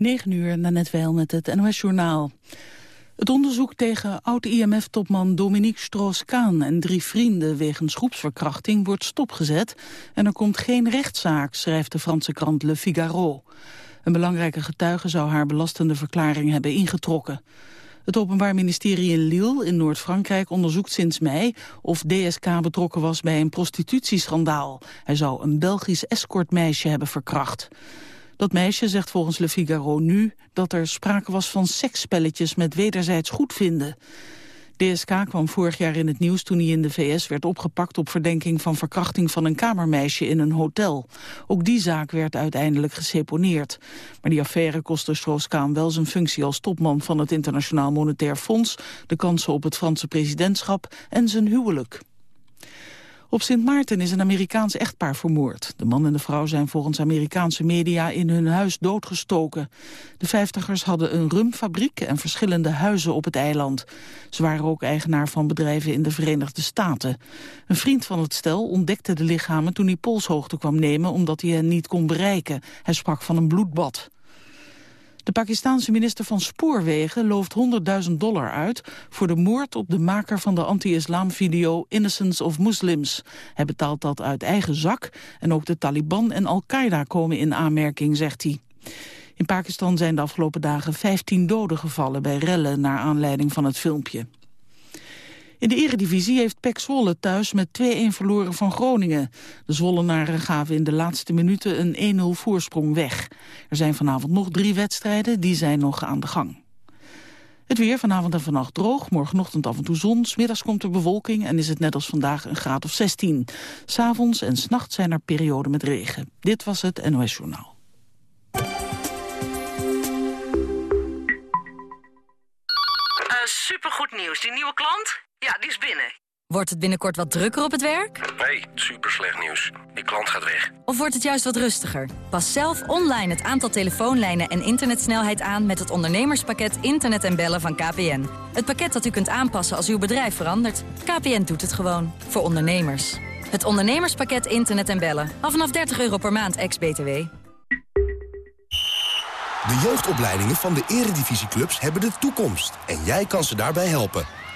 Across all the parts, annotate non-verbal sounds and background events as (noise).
9 uur, net wel met het NOS-journaal. Het onderzoek tegen oud-IMF-topman Dominique Strauss-Kaan en drie vrienden wegens groepsverkrachting wordt stopgezet en er komt geen rechtszaak, schrijft de Franse krant Le Figaro. Een belangrijke getuige zou haar belastende verklaring hebben ingetrokken. Het Openbaar Ministerie in Lille in Noord-Frankrijk onderzoekt sinds mei of DSK betrokken was bij een prostitutieschandaal. Hij zou een Belgisch escortmeisje hebben verkracht. Dat meisje zegt volgens Le Figaro nu dat er sprake was van seksspelletjes met wederzijds goedvinden. DSK kwam vorig jaar in het nieuws toen hij in de VS werd opgepakt op verdenking van verkrachting van een kamermeisje in een hotel. Ook die zaak werd uiteindelijk geseponeerd. Maar die affaire kostte Strauss-Kaan wel zijn functie als topman van het Internationaal Monetair Fonds, de kansen op het Franse presidentschap en zijn huwelijk. Op Sint Maarten is een Amerikaans echtpaar vermoord. De man en de vrouw zijn volgens Amerikaanse media in hun huis doodgestoken. De vijftigers hadden een rumfabriek en verschillende huizen op het eiland. Ze waren ook eigenaar van bedrijven in de Verenigde Staten. Een vriend van het stel ontdekte de lichamen toen hij polshoogte kwam nemen... omdat hij hen niet kon bereiken. Hij sprak van een bloedbad. De Pakistanse minister van Spoorwegen looft 100.000 dollar uit... voor de moord op de maker van de anti-islam-video Innocence of Muslims. Hij betaalt dat uit eigen zak en ook de Taliban en Al-Qaeda komen in aanmerking, zegt hij. In Pakistan zijn de afgelopen dagen 15 doden gevallen bij rellen... naar aanleiding van het filmpje. In de eredivisie heeft PEC Zwolle thuis met 2-1 verloren van Groningen. De Zwollenaren gaven in de laatste minuten een 1-0 voorsprong weg. Er zijn vanavond nog drie wedstrijden, die zijn nog aan de gang. Het weer vanavond en vannacht droog, morgenochtend af en toe zon. Smiddags komt er bewolking en is het net als vandaag een graad of 16. S'avonds en s'nachts zijn er perioden met regen. Dit was het NOS Journaal. Uh, supergoed nieuws. Die nieuwe klant? Ja, die is binnen. Wordt het binnenkort wat drukker op het werk? Nee, super slecht nieuws. Die klant gaat weg. Of wordt het juist wat rustiger? Pas zelf online het aantal telefoonlijnen en internetsnelheid aan... met het ondernemerspakket Internet en Bellen van KPN. Het pakket dat u kunt aanpassen als uw bedrijf verandert. KPN doet het gewoon. Voor ondernemers. Het ondernemerspakket Internet en Bellen. Af vanaf 30 euro per maand, ex-BTW. De jeugdopleidingen van de eredivisieclubs hebben de toekomst. En jij kan ze daarbij helpen.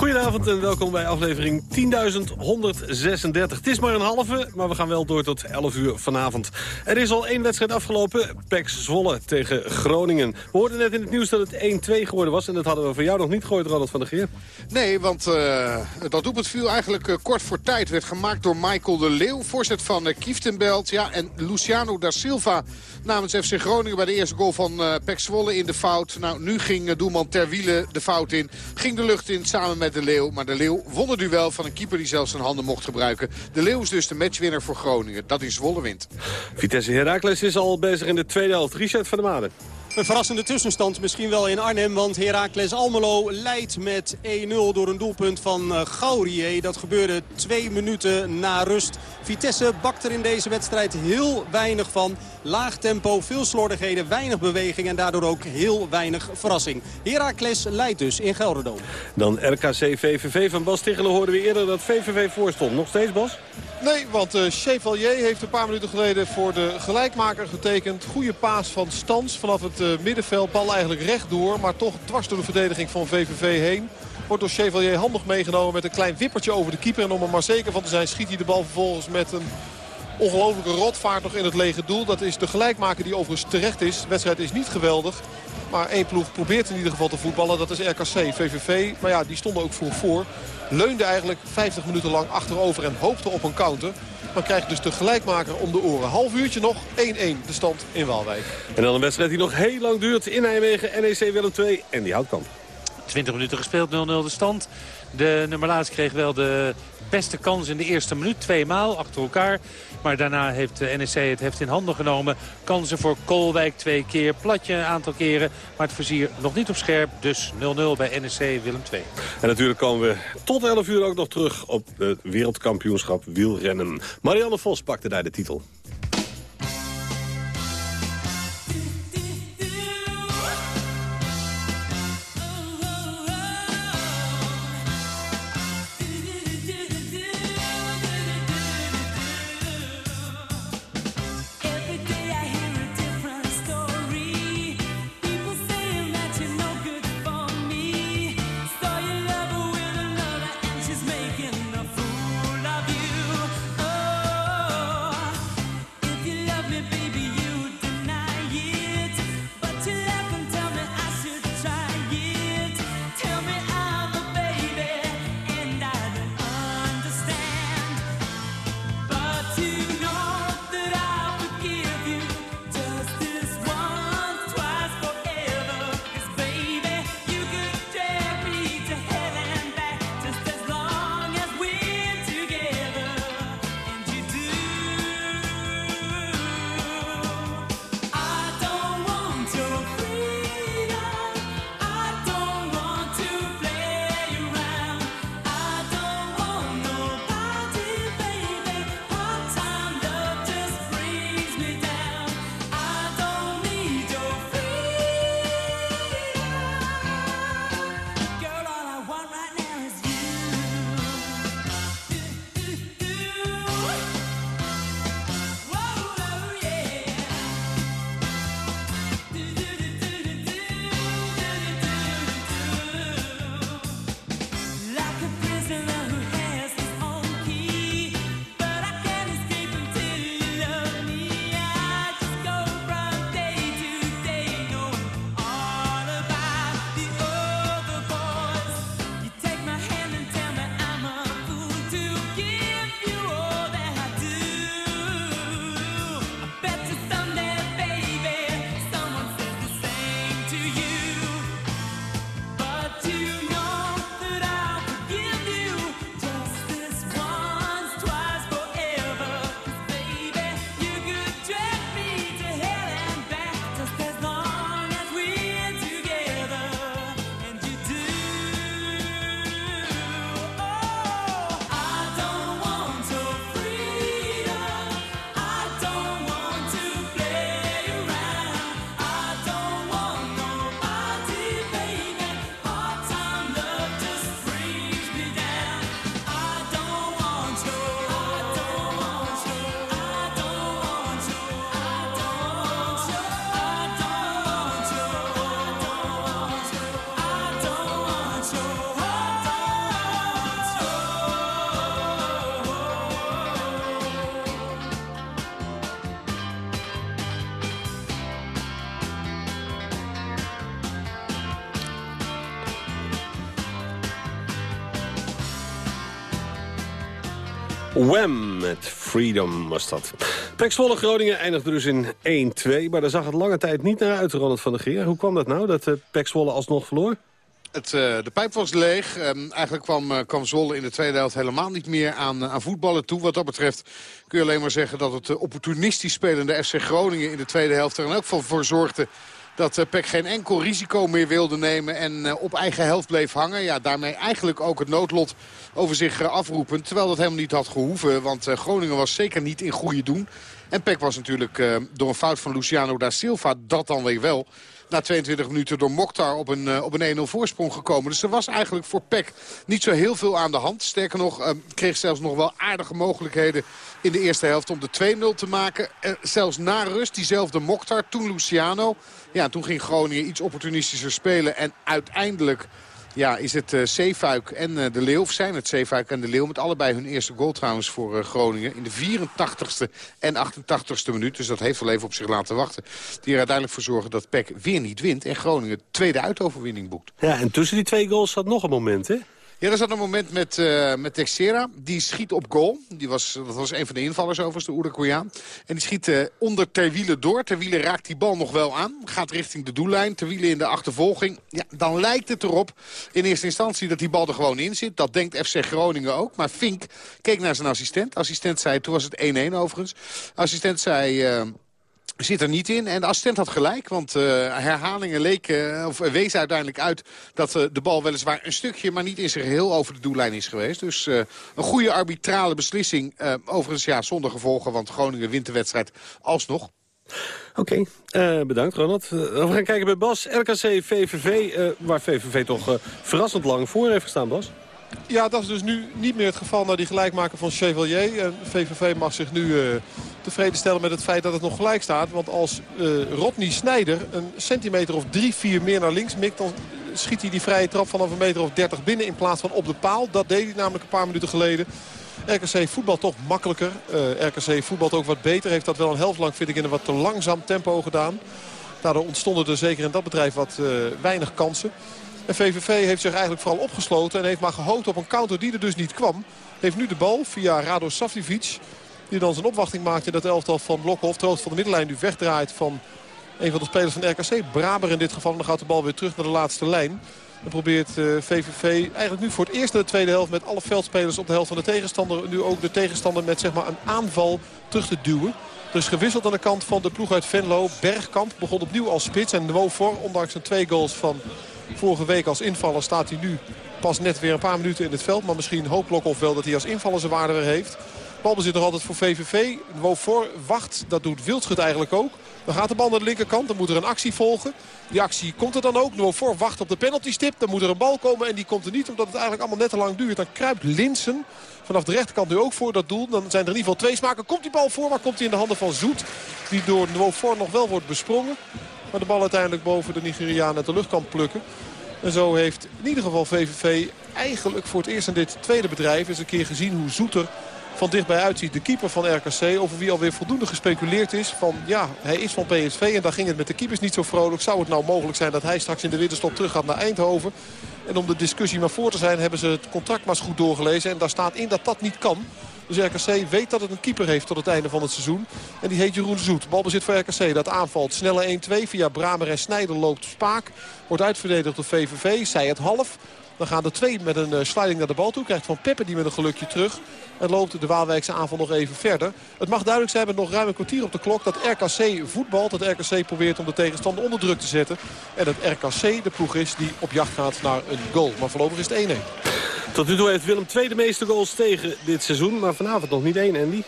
Goedenavond en welkom bij aflevering 10.136. Het is maar een halve, maar we gaan wel door tot 11 uur vanavond. Er is al één wedstrijd afgelopen, PEC Zwolle tegen Groningen. We hoorden net in het nieuws dat het 1-2 geworden was... en dat hadden we van jou nog niet gehoord, Ronald van der Geer. Nee, want uh, dat doelpunt viel eigenlijk uh, kort voor tijd. Werd gemaakt door Michael de Leeuw, voorzet van uh, Kieftenbelt. Ja, en Luciano da Silva namens FC Groningen bij de eerste goal van uh, Pek Zwolle in de fout. Nou, nu ging doelman Terwiele de fout in. Ging de lucht in samen met De Leeuw. Maar De Leeuw won het duel van een keeper die zelfs zijn handen mocht gebruiken. De Leeuw is dus de matchwinner voor Groningen. Dat is Zwolle wint. Vitesse Heracles is al bezig in de tweede helft. Richard van der Maden. Een verrassende tussenstand misschien wel in Arnhem. Want Heracles Almelo leidt met 1-0 door een doelpunt van uh, Gaurier. Dat gebeurde twee minuten na rust. Vitesse bakt er in deze wedstrijd heel weinig van. Laag tempo, veel slordigheden, weinig beweging en daardoor ook heel weinig verrassing. Heracles leidt dus in Gelderdoom. Dan RKC VVV van Bas Tichelen hoorden we eerder dat VVV voorstond. Nog steeds Bas? Nee, want uh, Chevalier heeft een paar minuten geleden voor de gelijkmaker getekend. Goede paas van Stans vanaf het uh, middenveld. Bal eigenlijk rechtdoor, maar toch dwars door de verdediging van VVV heen. Wordt door Chevalier handig meegenomen met een klein wippertje over de keeper. En om er maar zeker van te zijn schiet hij de bal vervolgens met een Ongelofelijke rotvaart nog in het lege doel. Dat is de gelijkmaker die overigens terecht is. De wedstrijd is niet geweldig. Maar één ploeg probeert in ieder geval te voetballen. Dat is RKC, VVV. Maar ja, die stonden ook vroeg voor. Leunde eigenlijk 50 minuten lang achterover en hoopte op een counter. Dan krijgt dus de gelijkmaker om de oren. Half uurtje nog, 1-1 de stand in Waalwijk. En dan een wedstrijd die nog heel lang duurt in Nijmegen. NEC Willem 2 en die houdt kant. 20 minuten gespeeld, 0-0 de stand. De nummer laatst kreeg wel de beste kans in de eerste minuut. Twee maal achter elkaar. Maar daarna heeft de NEC het heft in handen genomen. Kansen voor Kolwijk twee keer. Platje een aantal keren. Maar het vizier nog niet op scherp. Dus 0-0 bij NEC Willem 2. En natuurlijk komen we tot 11 uur ook nog terug op het wereldkampioenschap wielrennen. Marianne Vos pakte daar de titel. Wham met Freedom was dat. Pek Zwolle Groningen eindigde dus in 1-2. Maar daar zag het lange tijd niet naar uit, Ronald van der Geer. Hoe kwam dat nou, dat uh, Pek Zwolle alsnog verloor? Het, uh, de pijp was leeg. Um, eigenlijk kwam, uh, kwam Zwolle in de tweede helft helemaal niet meer aan, aan voetballen toe. Wat dat betreft kun je alleen maar zeggen dat het opportunistisch spelende FC Groningen in de tweede helft er in elk geval voor zorgde dat uh, Peck geen enkel risico meer wilde nemen en uh, op eigen helft bleef hangen. Ja, daarmee eigenlijk ook het noodlot over zich uh, afroepen. Terwijl dat helemaal niet had gehoeven, want Groningen was zeker niet in goede doen. En Peck was natuurlijk door een fout van Luciano da Silva dat dan weer wel na 22 minuten door Mokhtar op een, op een 1-0 voorsprong gekomen. Dus er was eigenlijk voor Peck niet zo heel veel aan de hand. Sterker nog, uh, kreeg zelfs nog wel aardige mogelijkheden in de eerste helft om de 2-0 te maken. Uh, zelfs na rust, diezelfde Mokhtar, toen Luciano. Ja, toen ging Groningen iets opportunistischer spelen. En uiteindelijk ja, is het uh, en uh, de Leeuw. Of zijn het Zeefuik en de Leeuw. Met allebei hun eerste goal trouwens voor uh, Groningen. In de 84ste en 88ste minuut. Dus dat heeft wel even op zich laten wachten. Die er uiteindelijk voor zorgen dat PEC weer niet wint. En Groningen tweede uitoverwinning boekt. Ja, en tussen die twee goals zat nog een moment, hè? Ja, er zat een moment met, uh, met Texera. Die schiet op goal. Die was, dat was een van de invallers overigens, de Uruguayaan. En die schiet uh, onder Terwielen door. Terwielen raakt die bal nog wel aan. Gaat richting de doellijn. Terwielen in de achtervolging. Ja, dan lijkt het erop in eerste instantie dat die bal er gewoon in zit. Dat denkt FC Groningen ook. Maar Fink keek naar zijn assistent. Assistent zei, toen was het 1-1 overigens. Assistent zei... Uh, zit er niet in. En de assistent had gelijk, want uh, herhalingen leken, of wezen uiteindelijk uit... dat de bal weliswaar een stukje, maar niet in zijn geheel over de doellijn is geweest. Dus een goede arbitrale beslissing. overigens ja, zonder gevolgen, want Groningen wint de wedstrijd alsnog. Oké, bedankt Ronald. we gaan kijken bij Bas. RKC VVV, waar VVV toch verrassend lang voor heeft gestaan, Bas. Ja, dat is dus nu niet meer het geval naar die gelijkmaker van Chevalier. En VVV mag zich nu uh, tevreden stellen met het feit dat het nog gelijk staat. Want als uh, Rodney Snijder een centimeter of drie, vier meer naar links mikt... dan schiet hij die vrije trap vanaf een meter of 30 binnen in plaats van op de paal. Dat deed hij namelijk een paar minuten geleden. RKC voetbal toch makkelijker. Uh, RKC voetbalt ook wat beter. Heeft dat wel een helft lang, vind ik, in een wat te langzaam tempo gedaan. Daardoor ontstonden er zeker in dat bedrijf wat weinig kansen. En VVV heeft zich eigenlijk vooral opgesloten en heeft maar gehoopt op een counter die er dus niet kwam. Heeft nu de bal via Rado Savljevic. Die dan zijn opwachting maakt in dat elftal van Blokhoff. Troost van de middenlijn nu wegdraait van een van de spelers van RKC. Braber in dit geval. Dan gaat de bal weer terug naar de laatste lijn. En probeert uh, eh, VVV eigenlijk nu voor het eerst in de tweede helft... met alle veldspelers op de helft van de tegenstander... nu ook de tegenstander met zeg maar, een aanval terug te duwen. Er is gewisseld aan de kant van de ploeg uit Venlo. Bergkamp begon opnieuw als spits. En Nwofor, ondanks zijn twee goals van Vorige week als invaller staat hij nu pas net weer een paar minuten in het veld. Maar misschien hoopt of wel dat hij als invaller zijn waarde weer heeft. Balbezit nog altijd voor VVV. voor wacht, dat doet Wildschut eigenlijk ook. Dan gaat de bal naar de linkerkant, dan moet er een actie volgen. Die actie komt er dan ook. voor wacht op de penaltystip. Dan moet er een bal komen en die komt er niet omdat het eigenlijk allemaal net te lang duurt. Dan kruipt Linsen vanaf de rechterkant nu ook voor dat doel. Dan zijn er in ieder geval twee smaken. Komt die bal voor, maar komt hij in de handen van Zoet. Die door voor nog wel wordt besprongen. Maar de bal uiteindelijk boven de Nigeriaan uit de lucht kan plukken. En zo heeft in ieder geval VVV eigenlijk voor het eerst in dit tweede bedrijf... eens een keer gezien hoe Zoeter van dichtbij uitziet. De keeper van RKC, over wie alweer voldoende gespeculeerd is. Van ja, hij is van PSV en daar ging het met de keepers niet zo vrolijk. Zou het nou mogelijk zijn dat hij straks in de winterstop terug gaat naar Eindhoven? En om de discussie maar voor te zijn hebben ze het contract maar eens goed doorgelezen. En daar staat in dat dat niet kan. Dus RKC weet dat het een keeper heeft tot het einde van het seizoen. En die heet Jeroen Zoet. Balbezit voor RKC. Dat aanvalt. Snelle 1-2 via Bramer en Snijder loopt Spaak. Wordt uitverdedigd door VVV. Zij het half. Dan gaan de twee met een uh, sliding naar de bal toe. Krijgt Van Peppe die met een gelukje terug. En loopt de Waalwijkse aanval nog even verder. Het mag duidelijk zijn met nog ruim een kwartier op de klok... dat RKC voetbalt. Dat RKC probeert om de tegenstander onder druk te zetten. En dat RKC de ploeg is die op jacht gaat naar een goal. Maar voorlopig is het 1-1. Tot nu toe heeft Willem II de meeste goals tegen dit seizoen. Maar vanavond nog niet één, Andy.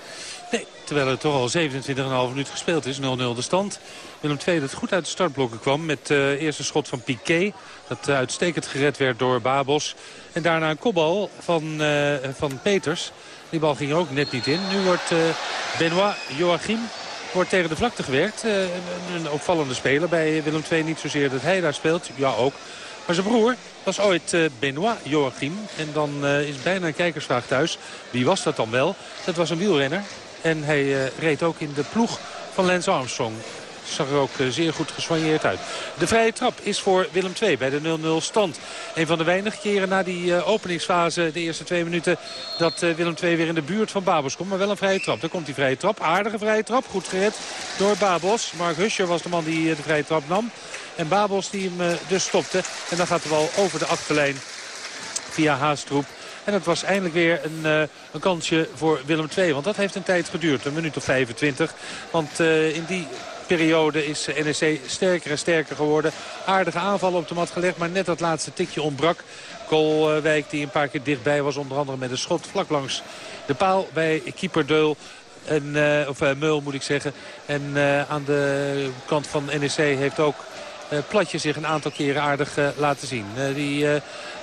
Nee, terwijl er toch al 27,5 minuten gespeeld is. 0-0 de stand. Willem II dat goed uit de startblokken kwam met het uh, eerste schot van Piqué. Dat uitstekend gered werd door Babos. En daarna een kopbal van, uh, van Peters. Die bal ging ook net niet in. Nu wordt uh, Benoit Joachim wordt tegen de vlakte gewerkt. Een opvallende speler bij Willem II. Niet zozeer dat hij daar speelt. Ja, ook. Maar zijn broer was ooit Benoit Joachim. En dan is bijna een kijkersvraag thuis. Wie was dat dan wel? Dat was een wielrenner. En hij reed ook in de ploeg van Lance Armstrong zag er ook eh, zeer goed gesoigneerd uit. De vrije trap is voor Willem II bij de 0-0 stand. Een van de weinige keren na die eh, openingsfase, de eerste twee minuten... dat eh, Willem II weer in de buurt van Babos komt. Maar wel een vrije trap. Daar komt die vrije trap. Aardige vrije trap. Goed gered door Babos. Mark Huscher was de man die de vrije trap nam. En Babos die hem dus stopte. En dan gaat de bal over de achterlijn via Haastroep. En het was eindelijk weer een, een kansje voor Willem II. Want dat heeft een tijd geduurd, een minuut of 25. Want in die periode is NEC sterker en sterker geworden. Aardige aanvallen op de mat gelegd, maar net dat laatste tikje ontbrak. Koolwijk die een paar keer dichtbij was, onder andere met een schot vlak langs de paal bij keeper Deul. En, uh, of Meul moet ik zeggen. En aan de kant van NEC heeft ook Platje zich een aantal keren aardig laten zien. die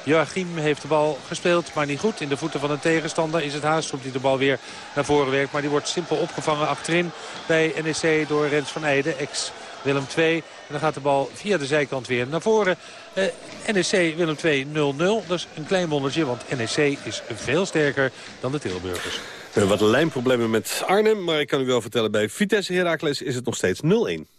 Joachim heeft de bal gespeeld, maar niet goed. In de voeten van een tegenstander is het Haastroep die de bal weer naar voren werkt. Maar die wordt simpel opgevangen achterin bij NEC door Rens van Eijden, ex Willem 2. En dan gaat de bal via de zijkant weer naar voren. NEC Willem 2 0-0. Dat is een klein wondertje, want NEC is veel sterker dan de Tilburgers. We wat lijnproblemen met Arnhem, maar ik kan u wel vertellen... bij Vitesse Heracles is het nog steeds 0-1.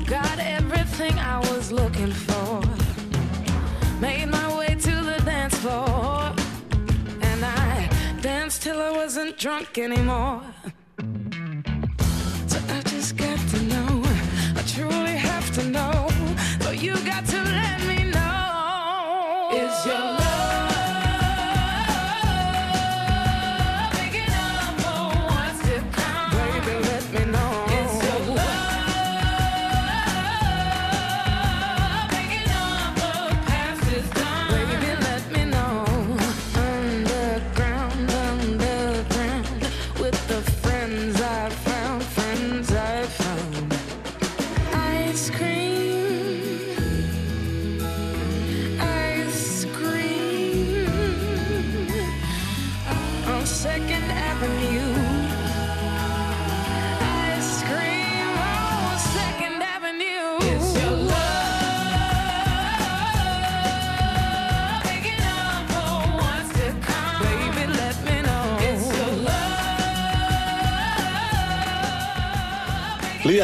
Forgot everything I was looking for. Made my way to the dance floor, and I danced till I wasn't drunk anymore. So I just got to know, I truly have to know.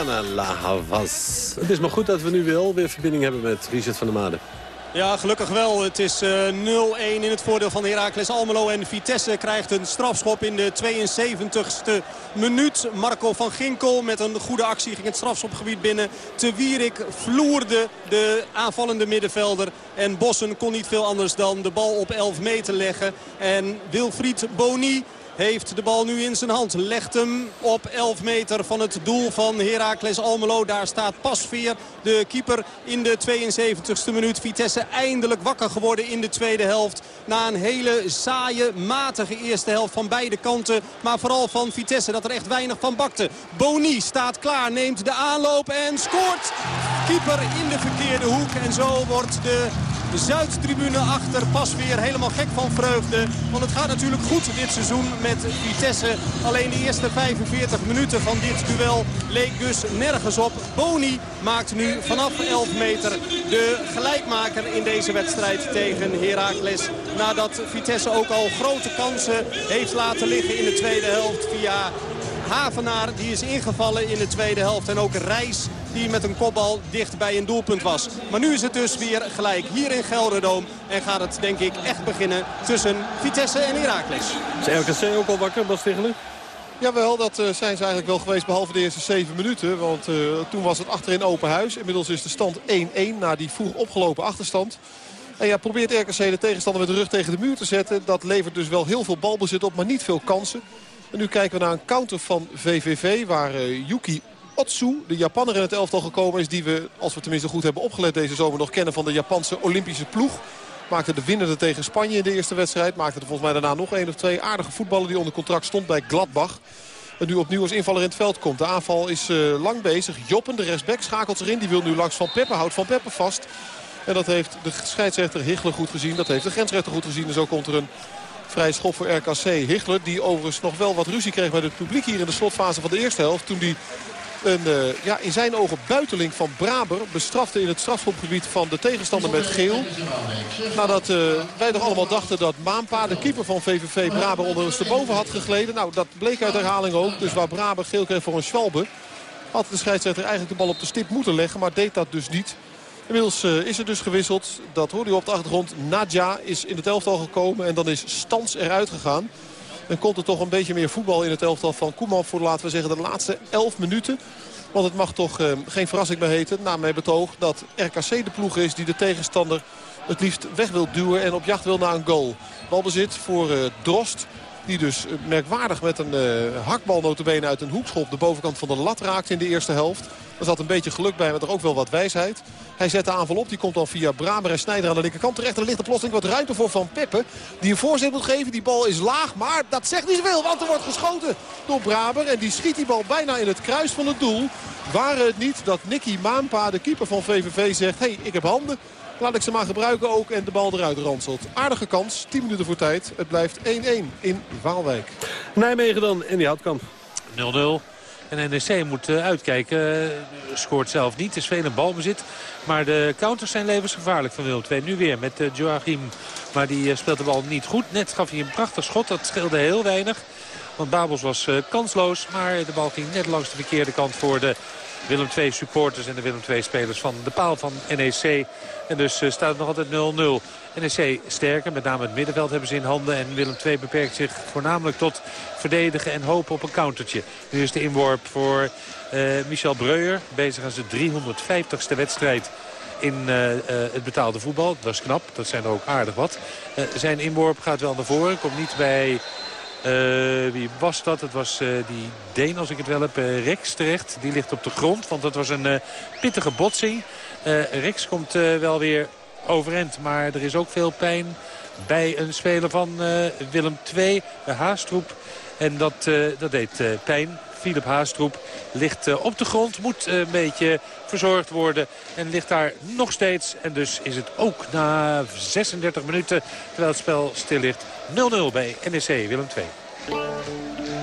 Liana La Havas. Het is maar goed dat we nu wel weer verbinding hebben met Richard van der Made. Ja, gelukkig wel. Het is uh, eh, 0-1 in het voordeel van Heracles Almelo. En Vitesse krijgt een strafschop in de 72e minuut. Marco van Ginkel met een goede actie ging het strafschopgebied binnen. Te Wierik vloerde de aanvallende middenvelder. En Bossen kon niet veel anders dan de bal op 11 meter leggen. En Wilfried Boni heeft de bal nu in zijn hand. Legt hem op 11 meter van het doel van Heracles Almelo. Daar staat Pasveer, de keeper, in de 72e minuut. Vitesse eindelijk wakker geworden in de tweede helft. Na een hele saaie, matige eerste helft van beide kanten. Maar vooral van Vitesse, dat er echt weinig van bakte. Boni staat klaar, neemt de aanloop en scoort. Keeper in de verkeerde hoek. En zo wordt de de Zuidtribune achter pas weer helemaal gek van vreugde. Want het gaat natuurlijk goed dit seizoen met Vitesse. Alleen de eerste 45 minuten van dit duel leek dus nergens op. Boni maakt nu vanaf 11 meter de gelijkmaker in deze wedstrijd tegen Heracles. Nadat Vitesse ook al grote kansen heeft laten liggen in de tweede helft via Havenaar die is ingevallen in de tweede helft. En ook Reis die met een kopbal dicht bij een doelpunt was. Maar nu is het dus weer gelijk hier in Gelderdoom. En gaat het denk ik echt beginnen tussen Vitesse en Heracles. Is RKC ook al wakker, Bas Tichelen? Jawel, dat eh, zijn ze eigenlijk wel geweest behalve de eerste zeven minuten. Want uh, toen was het achterin open huis. Inmiddels is de stand 1-1 na die vroeg opgelopen achterstand. En ja, probeert RKC de tegenstander met de rug tegen de muur te zetten. Dat levert dus wel heel veel balbezit op, maar niet veel kansen. En nu kijken we naar een counter van VVV waar uh, Yuki Otsu, de Japanner in het elftal gekomen is... die we, als we tenminste goed hebben opgelet deze zomer... nog kennen van de Japanse Olympische ploeg. Maakte de winnende tegen Spanje in de eerste wedstrijd. Maakte er volgens mij daarna nog één of twee aardige voetballen... die onder contract stond bij Gladbach. En nu opnieuw als invaller in het veld komt. De aanval is uh, lang bezig. Joppen, de rechtsback, schakelt zich in. Die wil nu langs Van Peppe, houdt Van Peppe vast. En dat heeft de scheidsrechter Hichler goed gezien. Dat heeft de grensrechter goed gezien. En zo komt er een vrij schop voor RKC. Hichler, die overigens nog wel wat ruzie kreeg met het publiek hier in de slotfase van de eerste helft. Toen die een uh, ja, in zijn ogen buiteling van Braber bestrafte in het strafschopgebied van de tegenstander met geel. Nadat uh, wij toch allemaal dachten dat Maanpa, de keeper van VVV, Braber ondersteboven had gegleden. Nou, dat bleek uit herhaling ook. Dus waar Braber geel kreeg voor een Schwalbe, had de scheidsrechter eigenlijk de bal op de stip moeten leggen. Maar deed dat dus niet. Inmiddels uh, is er dus gewisseld. Dat hoorde u op de achtergrond. Nadja is in het elftal gekomen en dan is Stans eruit gegaan. En komt er toch een beetje meer voetbal in het elftal van Koeman voor, laten we zeggen, de laatste 11 minuten. Want het mag toch uh, geen verrassing meer heten, na mijn betoog, dat RKC de ploeg is die de tegenstander het liefst weg wil duwen en op jacht wil naar een goal. Balbezit voor uh, Drost. Die dus merkwaardig met een uh, hakbal notabene uit een hoekschop de bovenkant van de lat raakt in de eerste helft. Er zat een beetje geluk bij, maar er ook wel wat wijsheid. Hij zet de aanval op. Die komt dan via Bramer en Snijder aan de linkerkant terecht. Er ligt er plotseling wat ruimte voor Van Peppe. Die een voorzet moet geven. Die bal is laag, maar dat zegt niet zoveel. Want er wordt geschoten door Braber. En die schiet die bal bijna in het kruis van het doel. Waren het niet dat Nicky Maanpa, de keeper van VVV, zegt... hey, ik heb handen. Laat ik ze maar gebruiken ook en de bal eruit ranselt. Aardige kans, 10 minuten voor tijd. Het blijft 1-1 in Waalwijk. Nijmegen dan in die houtkamp. 0-0. En NEC moet uitkijken. Scoort zelf niet. Het is veel een balbezit. Maar de counters zijn levensgevaarlijk van Willem II. Nu weer met Joachim. Maar die speelt de bal niet goed. Net gaf hij een prachtig schot. Dat scheelde heel weinig. Want Babels was kansloos. Maar de bal ging net langs de verkeerde kant voor de Willem II supporters en de Willem II spelers van de paal van NEC. En dus staat het nog altijd 0-0. NEC sterker, met name het middenveld hebben ze in handen. En Willem II beperkt zich voornamelijk tot verdedigen en hopen op een countertje. Nu is de inworp voor uh, Michel Breuer. Bezig aan zijn 350ste wedstrijd in uh, het betaalde voetbal. Dat is knap, dat zijn er ook aardig wat. zijn inworp gaat wel naar voren, komt niet bij... Uh, wie was dat? Het was uh, die Deen, als ik het wel heb, uh, Rex terecht. Die ligt op de grond, want dat was een pittige botsing. Rex komt wel weer overeind, maar er is ook veel pijn bij een speler van Willem II, de Haastroep. En dat, dat deed pijn. Philip Haastroep ligt op de grond, moet een beetje verzorgd worden. En ligt daar nog steeds. En dus is het ook na 36 minuten, terwijl het spel stil ligt, 0-0 bij NEC Willem II.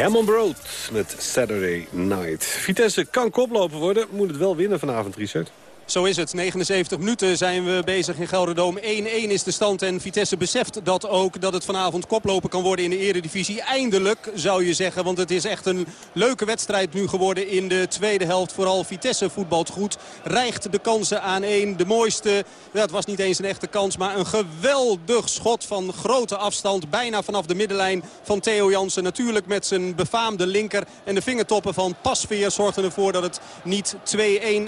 Herman Brood met Saturday Night. Vitesse kan koploper worden, moet het wel winnen vanavond, Richard. Zo is het. 79 minuten zijn we bezig in Gelderdoom. 1-1 is de stand en Vitesse beseft dat ook dat het vanavond koplopen kan worden in de eredivisie. Eindelijk zou je zeggen, want het is echt een leuke wedstrijd nu geworden in de tweede helft. Vooral Vitesse voetbalt goed, rijgt de kansen aan één. De mooiste, het was niet eens een echte kans, maar een geweldig schot van grote afstand. Bijna vanaf de middenlijn van Theo Jansen. Natuurlijk met zijn befaamde linker en de vingertoppen van Pasveer zorgden ervoor dat het niet 2-1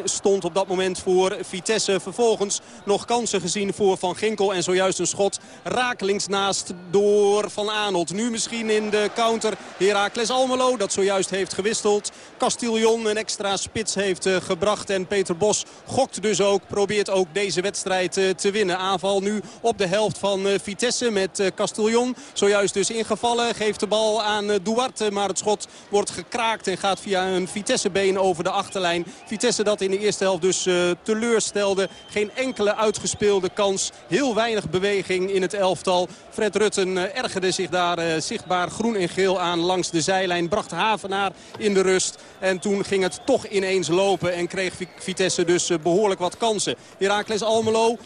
stond op dat moment voor voor Vitesse. Vervolgens nog kansen gezien voor Van Ginkel. En zojuist een schot rakelings naast door Van Aanholt. Nu misschien in de counter Heracles Almelo. Dat zojuist heeft gewisseld. Castillon een extra spits heeft eh, gebracht. En Peter Bos gokt dus ook. Probeert ook deze wedstrijd eh, te winnen. Aanval nu op de helft van eh, Vitesse met Castillon. Zojuist dus ingevallen. Geeft de bal aan Duarte. Maar het schot wordt gekraakt en gaat via een Vitesse-been over de achterlijn. Vitesse dat in de eerste helft dus teleurstelde. Geen enkele uitgespeelde kans. Heel weinig beweging in het elftal. Fred Rutten eh, ergerde zich daar uh, zichtbaar groen en geel aan langs de zijlijn. Bracht Havenaar in de rust. En toen ging het toch ineens lopen en kreeg Vitesse dus eh, behoorlijk wat kansen. Herakles Almelo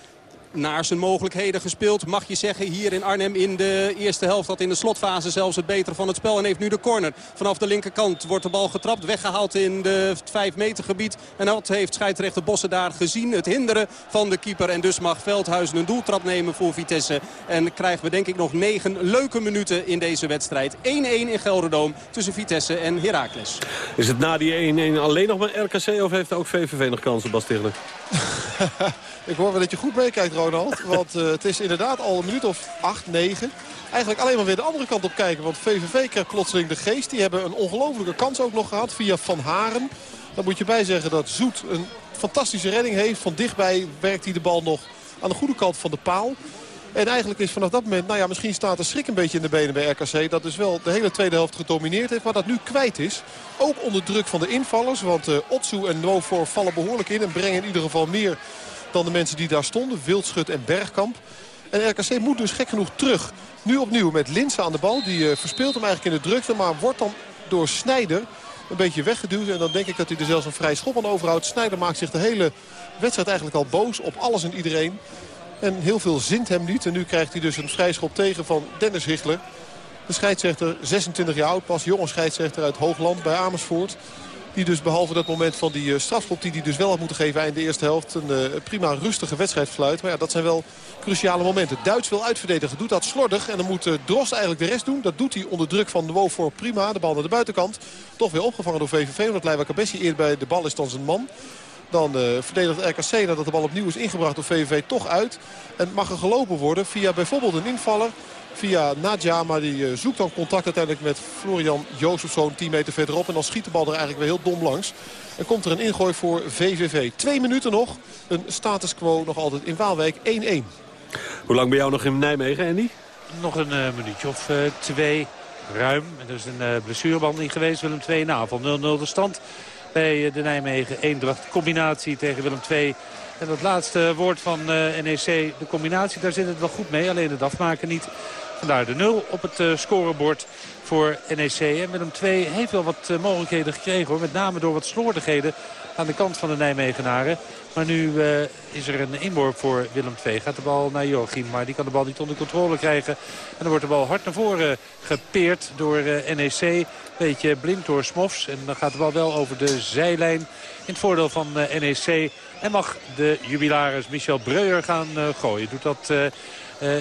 naar zijn mogelijkheden gespeeld. Mag je zeggen hier in Arnhem in de eerste helft. Dat in de slotfase zelfs het betere van het spel. En heeft nu de corner. Vanaf de linkerkant wordt de bal getrapt. Weggehaald in de 5 meter gebied. En dat heeft scheidsrechter Bossen daar gezien. Het hinderen van de keeper. En dus mag Veldhuizen een doeltrap nemen voor Vitesse. En krijgen we denk ik nog negen leuke minuten in deze wedstrijd. 1-1 in Gelderdoom tussen Vitesse en Heracles. Is het na die 1-1 alleen nog maar RKC of heeft ook VVV nog kansen, Bas Tichler? (laughs) Ik hoor wel dat je goed meekijkt, Ronald. (laughs) Want uh, het is inderdaad al een minuut of 8, 9. Eigenlijk alleen maar weer de andere kant op kijken. Want VVV krijgt plotseling de geest. Die hebben een ongelofelijke kans ook nog gehad via Van Haren. Dan moet je bij zeggen dat Zoet een fantastische redding heeft. Van dichtbij werkt hij de bal nog aan de goede kant van de paal. En eigenlijk is vanaf dat moment, nou ja, misschien staat er schrik een beetje in de benen bij RKC. Dat dus wel de hele tweede helft gedomineerd heeft. Maar dat nu kwijt is. Ook onder druk van de invallers. Want uh, Otsu en Nofor vallen behoorlijk in. En brengen in ieder geval meer dan de mensen die daar stonden. Wildschut en Bergkamp. En RKC moet dus gek genoeg terug. Nu opnieuw met Linsen aan de bal. Die uh, verspeelt hem eigenlijk in de drukte. Maar wordt dan door Snijder een beetje weggeduwd. En dan denk ik dat hij er zelfs een vrij schop aan overhoudt. Snijder maakt zich de hele wedstrijd eigenlijk al boos op alles en iedereen. En heel veel zint hem niet. En nu krijgt hij dus een vrijschop tegen van Dennis Hichler. De scheidsrechter, 26 jaar oud pas, jonge scheidsrechter uit Hoogland bij Amersfoort. Die dus behalve dat moment van die uh, strafschop die hij dus wel had moeten geven eind de eerste helft... een uh, prima rustige wedstrijd fluit. Maar ja, dat zijn wel cruciale momenten. Duits wil uitverdedigen, doet dat slordig. En dan moet uh, Drost eigenlijk de rest doen. Dat doet hij onder druk van de voor prima. De bal naar de buitenkant. Toch weer opgevangen door VVV. Omdat Leiva Cabessi eerder bij de bal is dan zijn man. Dan uh, verdedigt RKC nadat de bal opnieuw is ingebracht door VVV toch uit. En mag er gelopen worden via bijvoorbeeld een invaller via Nadja. Maar die eh, zoekt dan contact uiteindelijk met Florian Jozefzoon 10 meter verderop. En dan schiet de bal er eigenlijk weer heel dom langs. En komt er een ingooi voor VVV. Twee minuten nog. Een status quo nog altijd in Waalwijk 1-1. Hoe lang ben jij nog in Nijmegen, Andy? Nog een uh, minuutje of uh, twee. Ruim. Er is een uh, blessureband niet geweest. Willem 2 na van 0-0 de stand bij de Nijmegen Eendracht. Combinatie tegen Willem 2. En dat laatste woord van NEC, de combinatie, daar zit het wel goed mee. Alleen het afmaken niet. Vandaar de 0 op het uh, scorebord voor NEC. En Willem II heeft wel wat uh, mogelijkheden gekregen. Met name door wat slordigheden aan de kant van de Nijmegenaren. Maar nu uh, is er een inworp voor Willem II. Gaat de bal naar Joachim, maar die kan de bal niet onder controle krijgen. En dan wordt de bal hard naar voren gepeerd door NEC. Beetje blind door Smofs. En dan gaat de bal wel over de zijlijn in het voordeel van NEC. En mag de jubilaris Michel Breuer gaan gooien. Doet dat uh,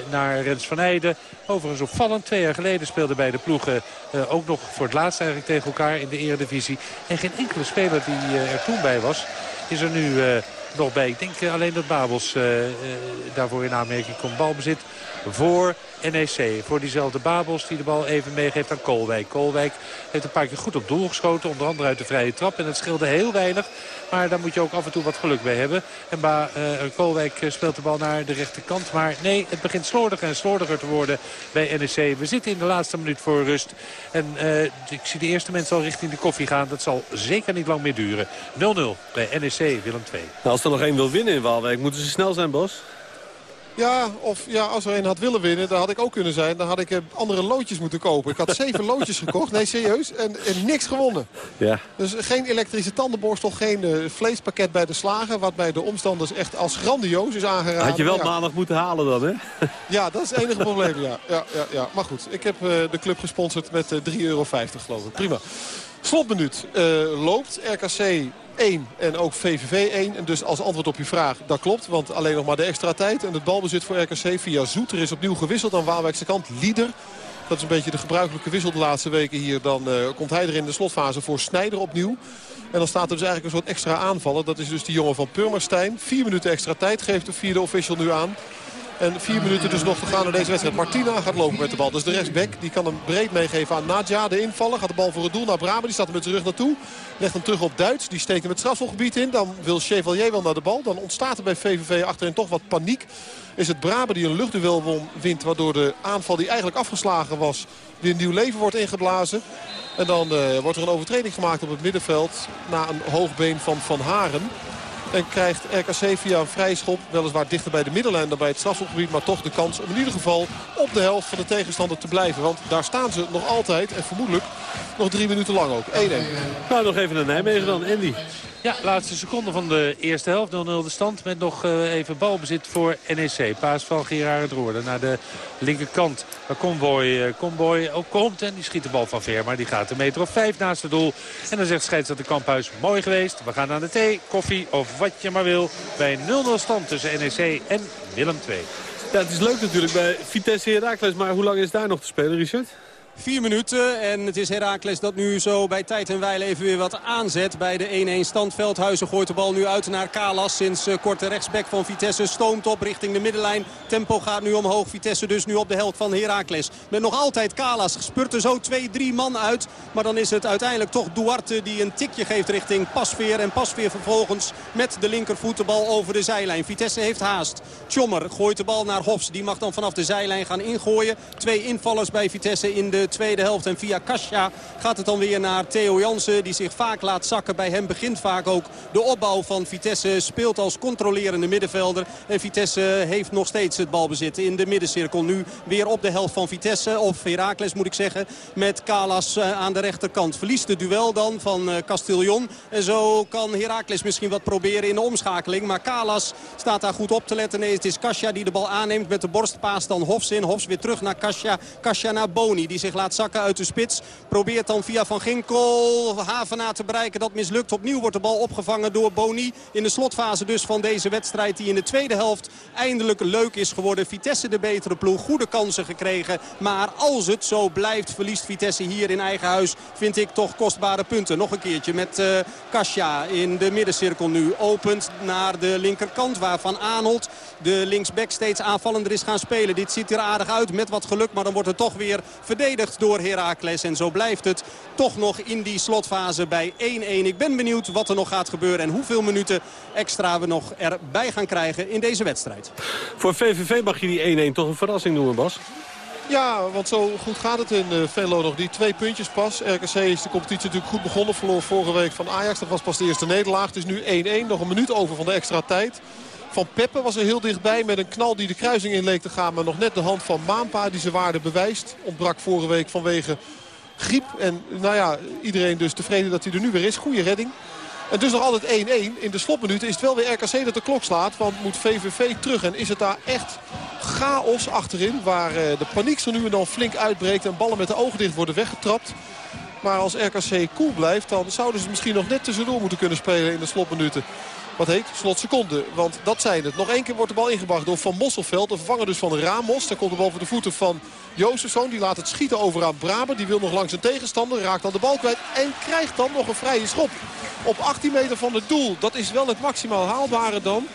naar Rens van Heijden. Overigens opvallend. Twee jaar geleden speelde bij de ploegen uh, ook nog voor het laatst eigenlijk tegen elkaar in de eredivisie. En geen enkele speler die uh, er toen bij was is er nu nog bij. Ik denk alleen dat Babels daarvoor in aanmerking komt. Balbezit voor NEC. Voor diezelfde Babels die de bal even meegeeft aan Koolwijk. Koolwijk heeft een paar keer goed op doel geschoten. Onder andere uit de vrije trap. En het scheelde heel weinig. Maar daar moet je ook af en toe wat geluk bij hebben. En ba uh, Koolwijk speelt de bal naar de rechterkant. Maar nee, het begint slordiger en slordiger te worden bij NEC. We zitten in de laatste minuut voor rust. En uh, ik zie de eerste mensen al richting de koffie gaan. Dat zal zeker niet lang meer duren. 0-0 bij NEC Willem 2. Nou, als er nog één wil winnen in Waalwijk, moeten ze snel zijn, Bos. Ja, of ja, als er een had willen winnen, dan had ik ook kunnen zijn. Dan had ik eh, andere loodjes moeten kopen. Ik had (laughs) zeven loodjes gekocht, nee serieus, en, en, niks gewonnen. Ja. Dus geen elektrische tandenborstel, geen uh, vleespakket bij de slager... wat bij de omstanders echt als grandioos is aangeraden. Had je wel maandag moeten halen dan, hè? (laughs) Ja, dat is het enige probleem, ja. ja, ja, ja. Maar goed, ik heb uh, de club gesponsord met uh, 3,50 euro geloof ik. Prima. Slotminuut loopt. RKC 1 en ook VVV 1. En dus als antwoord op je vraag, dat klopt. Want alleen nog maar de extra tijd. En het balbezit voor RKC via Zoet. Er is opnieuw gewisseld aan Waalwijkse kant. Lieder. Dat is een beetje de gebruikelijke wissel de laatste weken hier. Dan uh, komt hij er in de slotfase voor Snijder opnieuw. En dan staat er dus eigenlijk een soort extra aanvaller. Dat is dus die jongen van Purmerstein. Vier minuten extra tijd geeft de vierde official nu aan. En vier minuten dus nog te gaan naar deze wedstrijd. Martina gaat lopen met de bal. Dus de rechtsback die kan hem breed meegeven aan Nadja. De invaller gaat de bal voor het doel naar Braber. Die staat er met zijn rug naartoe. Legt hem terug op Duits. Die steekt hem het strafselgebied in. Dan wil Chevalier wel naar de bal. Dan ontstaat er bij VVV achterin toch wat paniek. Is het Braber die een luchtduel won, wint. Waardoor de aanval die eigenlijk afgeslagen was weer een nieuw leven wordt ingeblazen. En dan uh, wordt er een overtreding gemaakt op het middenveld. Na een hoogbeen van Van Haren. En krijgt RKC via een vrije schop, weliswaar dichter bij de middenlijn dan bij het strafschopgebied. Maar toch de kans om in ieder geval op de helft van de tegenstander te blijven. Want daar staan ze nog altijd en vermoedelijk nog drie minuten lang ook. 1-1. Nou, nog even naar Nijmegen dan. Andy. Ja, laatste seconde van de eerste helft. 0-0 de stand met nog uh, even balbezit voor NEC. Paas van Gerard Roorde naar de linkerkant. Waar Conboy, uh, Conboy ook komt. En die schiet de bal van ver. Maar die gaat een meter of vijf naast het doel. En dan zegt scheidsrechter Kamphuis. Mooi geweest. We gaan aan de thee, koffie of wat je maar wil. Bij 0-0 stand tussen NEC en Willem II. Ja, het is leuk natuurlijk bij Vitesse Herakles. Maar hoe lang is daar nog te spelen, Richard? Vier minuten en het is Heracles dat nu zo bij tijd en wijle even weer wat aanzet. Bij de 1-1 stand. Veldhuizen gooit de bal nu uit naar Kalas. Sinds uh, korte rechtsback van Vitesse stoomt op richting de middenlijn. Tempo gaat nu omhoog. Vitesse dus nu op de helft van Heracles. Met nog altijd Kalas. Spurt er zo twee, drie man uit. Maar dan is het uiteindelijk toch Duarte die een tikje geeft richting Pasveer. En Pasveer vervolgens met de linkervoet de bal over de zijlijn. Vitesse heeft haast. Tjommer gooit de bal naar Hofs. Die mag dan vanaf de zijlijn gaan ingooien. Twee invallers bij Vitesse in de tweede helft. En via Kasia gaat het dan weer naar Theo Jansen. Die zich vaak laat zakken. Bij hem begint vaak ook de opbouw van Vitesse. Speelt als controlerende middenvelder. En Vitesse heeft nog steeds het balbezit in de middencirkel. Nu weer op de helft van Vitesse. Of Heracles moet ik zeggen. Met Kalas eh, aan de rechterkant. Verliest de duel dan van eh, Castillon. En zo kan Heracles misschien wat proberen in de omschakeling. Maar Kalas staat daar goed op te letten. Nee, het is Kasia die de bal aanneemt met de borstpaas. Dan Hofs in. Hofs weer terug naar Kasia. Kasia naar Boni die zich laat zakken uit de spits. Probeert dan via Van Ginkel Havena te bereiken. Dat mislukt. Opnieuw wordt de bal opgevangen door Boni. In de slotfase dus van deze wedstrijd die in de tweede helft eindelijk leuk is geworden. Vitesse de betere ploeg. Goede kansen gekregen. Maar als het zo blijft verliest Vitesse hier in eigen huis. Vind ik toch kostbare punten. Nog een keertje met uh, Kasia in de middencirkel nu. Opent naar de linkerkant waar Van Aanholt de linksback steeds aanvallender is gaan spelen. Dit ziet er aardig uit met wat geluk. Maar dan wordt het toch weer verdedigd door Heracles. En zo blijft het toch nog in die slotfase bij 1-1. Ik ben benieuwd wat er nog gaat gebeuren. En hoeveel minuten extra we nog erbij gaan krijgen in deze wedstrijd. Voor VVV mag je die 1-1 toch een verrassing noemen, Bas? Ja, want zo goed gaat het in uh, Venlo nog. Die twee puntjes pas. RKC is de competitie natuurlijk goed begonnen. Verloor vorige week van Ajax. Dat was pas de eerste nederlaag. Het is nu 1-1. Nog een minuut over van de extra tijd. Van Peppe was er heel dichtbij met een knal die de kruising in leek te gaan. Maar nog net de hand van Maanpa die zijn waarde bewijst. Ontbrak vorige week vanwege griep. En nou ja, iedereen dus tevreden dat hij er nu weer is. Goede redding. En dus nog altijd 1-1. In de slotminuten is het wel weer RKC dat de klok slaat. Want moet VVV terug. En is het daar echt chaos achterin. Waar de paniek zo nu en dan flink uitbreekt. En ballen met de ogen dicht worden weggetrapt. Maar als RKC cool blijft, dan zouden ze misschien nog net tussendoor moeten kunnen spelen in de slotminuten. Wat heet slotseconde. Want dat zijn het. Nog één keer wordt de bal ingebracht door Van Mosselveld. De vervanger dus van Ramos. Daar komt de bal voor de voeten van Jozefzoon. Die laat het schieten over aan Braber. Die wil nog langs zijn tegenstander. Raakt dan de bal kwijt. En krijgt dan nog een vrije schop. Op 18 meter van het doel. Dat is wel het maximaal haalbare dan.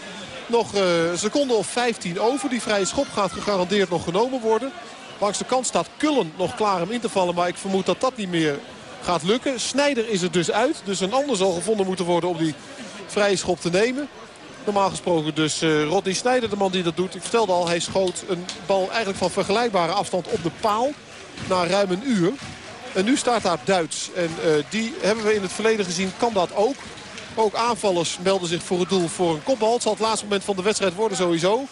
Nog een seconde of 15 over. Die vrije schop gaat gegarandeerd nog genomen worden. Langs de kant staat Kullen nog klaar om in te vallen. Maar ik vermoed dat dat niet meer gaat lukken. Snijder is er dus uit. Dus een ander zal gevonden moeten worden om die vrije schop te nemen. Normaal gesproken dus uh, Rodney Snijder, de man die dat doet. Ik vertelde al, hij schoot een bal eigenlijk van vergelijkbare afstand op de paal. Na ruim een uur. En nu staat daar Duits. En uh, die hebben we in het verleden gezien, kan dat ook. Ook aanvallers melden zich voor het doel voor een kopbal. Het zal het laatste moment van de wedstrijd worden sowieso.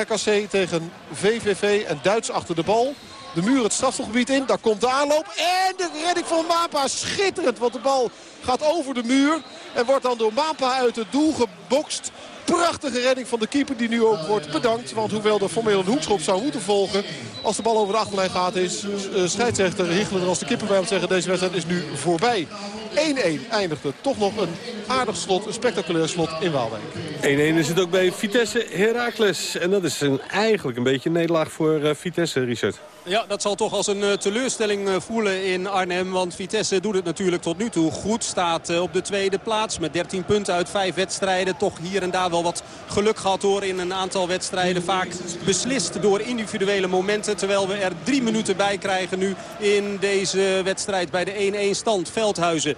RKC tegen VVV en Duits achter de bal. De muur het strafselgebied in. Daar komt de aanloop. En de redding van Mapa. Schitterend. Want de bal gaat over de muur. En wordt dan door Mapa uit het doel gebokst. Prachtige redding van de keeper die nu ook wordt bedankt. Want hoewel er formeel een hoekschop zou moeten volgen... als de bal over de achterlijn gaat is uh, scheidsrechter Hichler als de keeper bij hem zeggen... deze wedstrijd is nu voorbij. 1-1 eindigde. Toch nog een aardig slot, een spectaculair slot in Waalwijk. 1-1 is het ook bij Vitesse Heracles. En dat is een, eigenlijk een beetje een nederlaag voor uh, Vitesse, Richard. Ja, dat zal toch als een uh, teleurstelling uh, voelen in Arnhem. Want Vitesse doet het natuurlijk tot nu toe goed. Staat uh, op de tweede plaats met 13 punten uit 5 wedstrijden. Toch hier en daar wel wat geluk gehad hoor in een aantal wedstrijden. Vaak beslist door individuele momenten. Terwijl we er drie minuten bij krijgen nu in deze wedstrijd bij de 1-1 stand. Veldhuizen.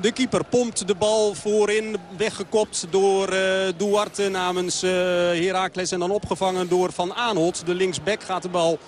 De keeper pompt de bal voorin. Weggekopt door Duarte namens uh, Heracles. En dan opgevangen door Van Aanholt. De linksback gaat de bal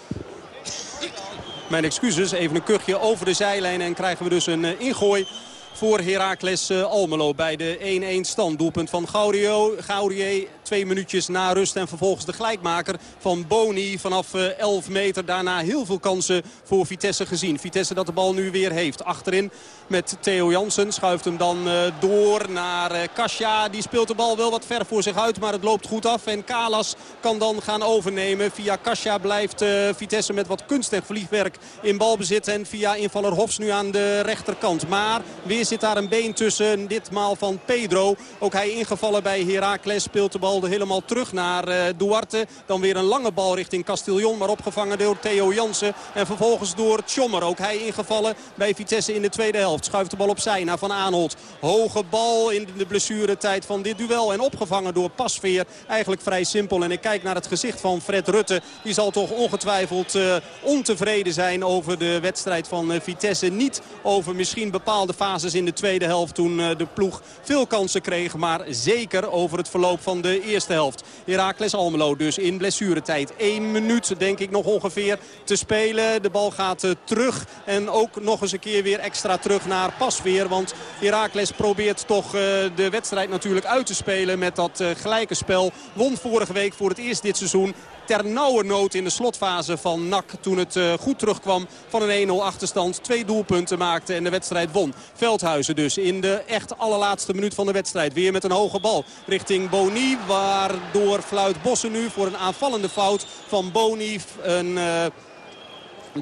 mijn excuses. Even een kuchje over de zijlijn en krijgen we dus een uh, ingooi voor Heracles uh, Almelo bij de 1-1 stand. Doelpunt van Gaudio. Gaurier twee minuutjes na rust en vervolgens de gelijkmaker van Boni vanaf uh, 11 meter. Daarna heel veel kansen voor Vitesse gezien. Vitesse dat de bal nu weer heeft. Achterin met Theo Jansen schuift hem dan uh, door naar uh, Kasia. Die speelt de bal wel wat ver voor zich uit, maar het loopt goed af. En Kalas kan dan gaan overnemen. Via Kasia blijft Vitesse met wat kunstig vliegwerk in balbezit. En via invaller Hofs nu aan de rechterkant. Maar weer zit daar een been tussen. Ditmaal van Pedro. Ook hij ingevallen bij Heracles. Speelt de bal helemaal terug naar uh, Duarte. Dan weer een lange bal richting Castillon. Maar opgevangen door Theo Jansen. En vervolgens door Tjommer. Ook hij ingevallen bij Vitesse in de tweede helft. Schuift de bal opzij naar Van Aanholt. Hoge bal in de blessuretijd van dit duel. En opgevangen door Pasveer. Eigenlijk vrij simpel. En ik kijk naar het gezicht van Fred Rutte. Die zal toch ongetwijfeld uh, ontevreden zijn over de wedstrijd van uh, Vitesse. Niet over misschien bepaalde fases in de tweede helft. Toen de ploeg veel kansen kreeg. Maar zeker over het verloop van de eerste helft. Heracles Almelo dus in blessuretijd. 1 minuut denk ik nog ongeveer te spelen. De bal gaat uh, terug en ook nog eens een keer weer extra terug naar Pasveer. Want Heracles probeert toch uh, de wedstrijd natuurlijk uit te spelen met dat uh, gelijke spel. Won vorige week voor het eerst dit seizoen ter nauwe nood in de slotfase van NAC. Toen het uh, goed terugkwam van een 1-0 achterstand. Twee doelpunten maakte en de wedstrijd won. Veldhuizen dus in de echt allerlaatste minuut van de wedstrijd. Weer met een hoge bal richting Boni. Waardoor fluit Bossen nu voor een aanvallende fout van Boni. Een... Uh,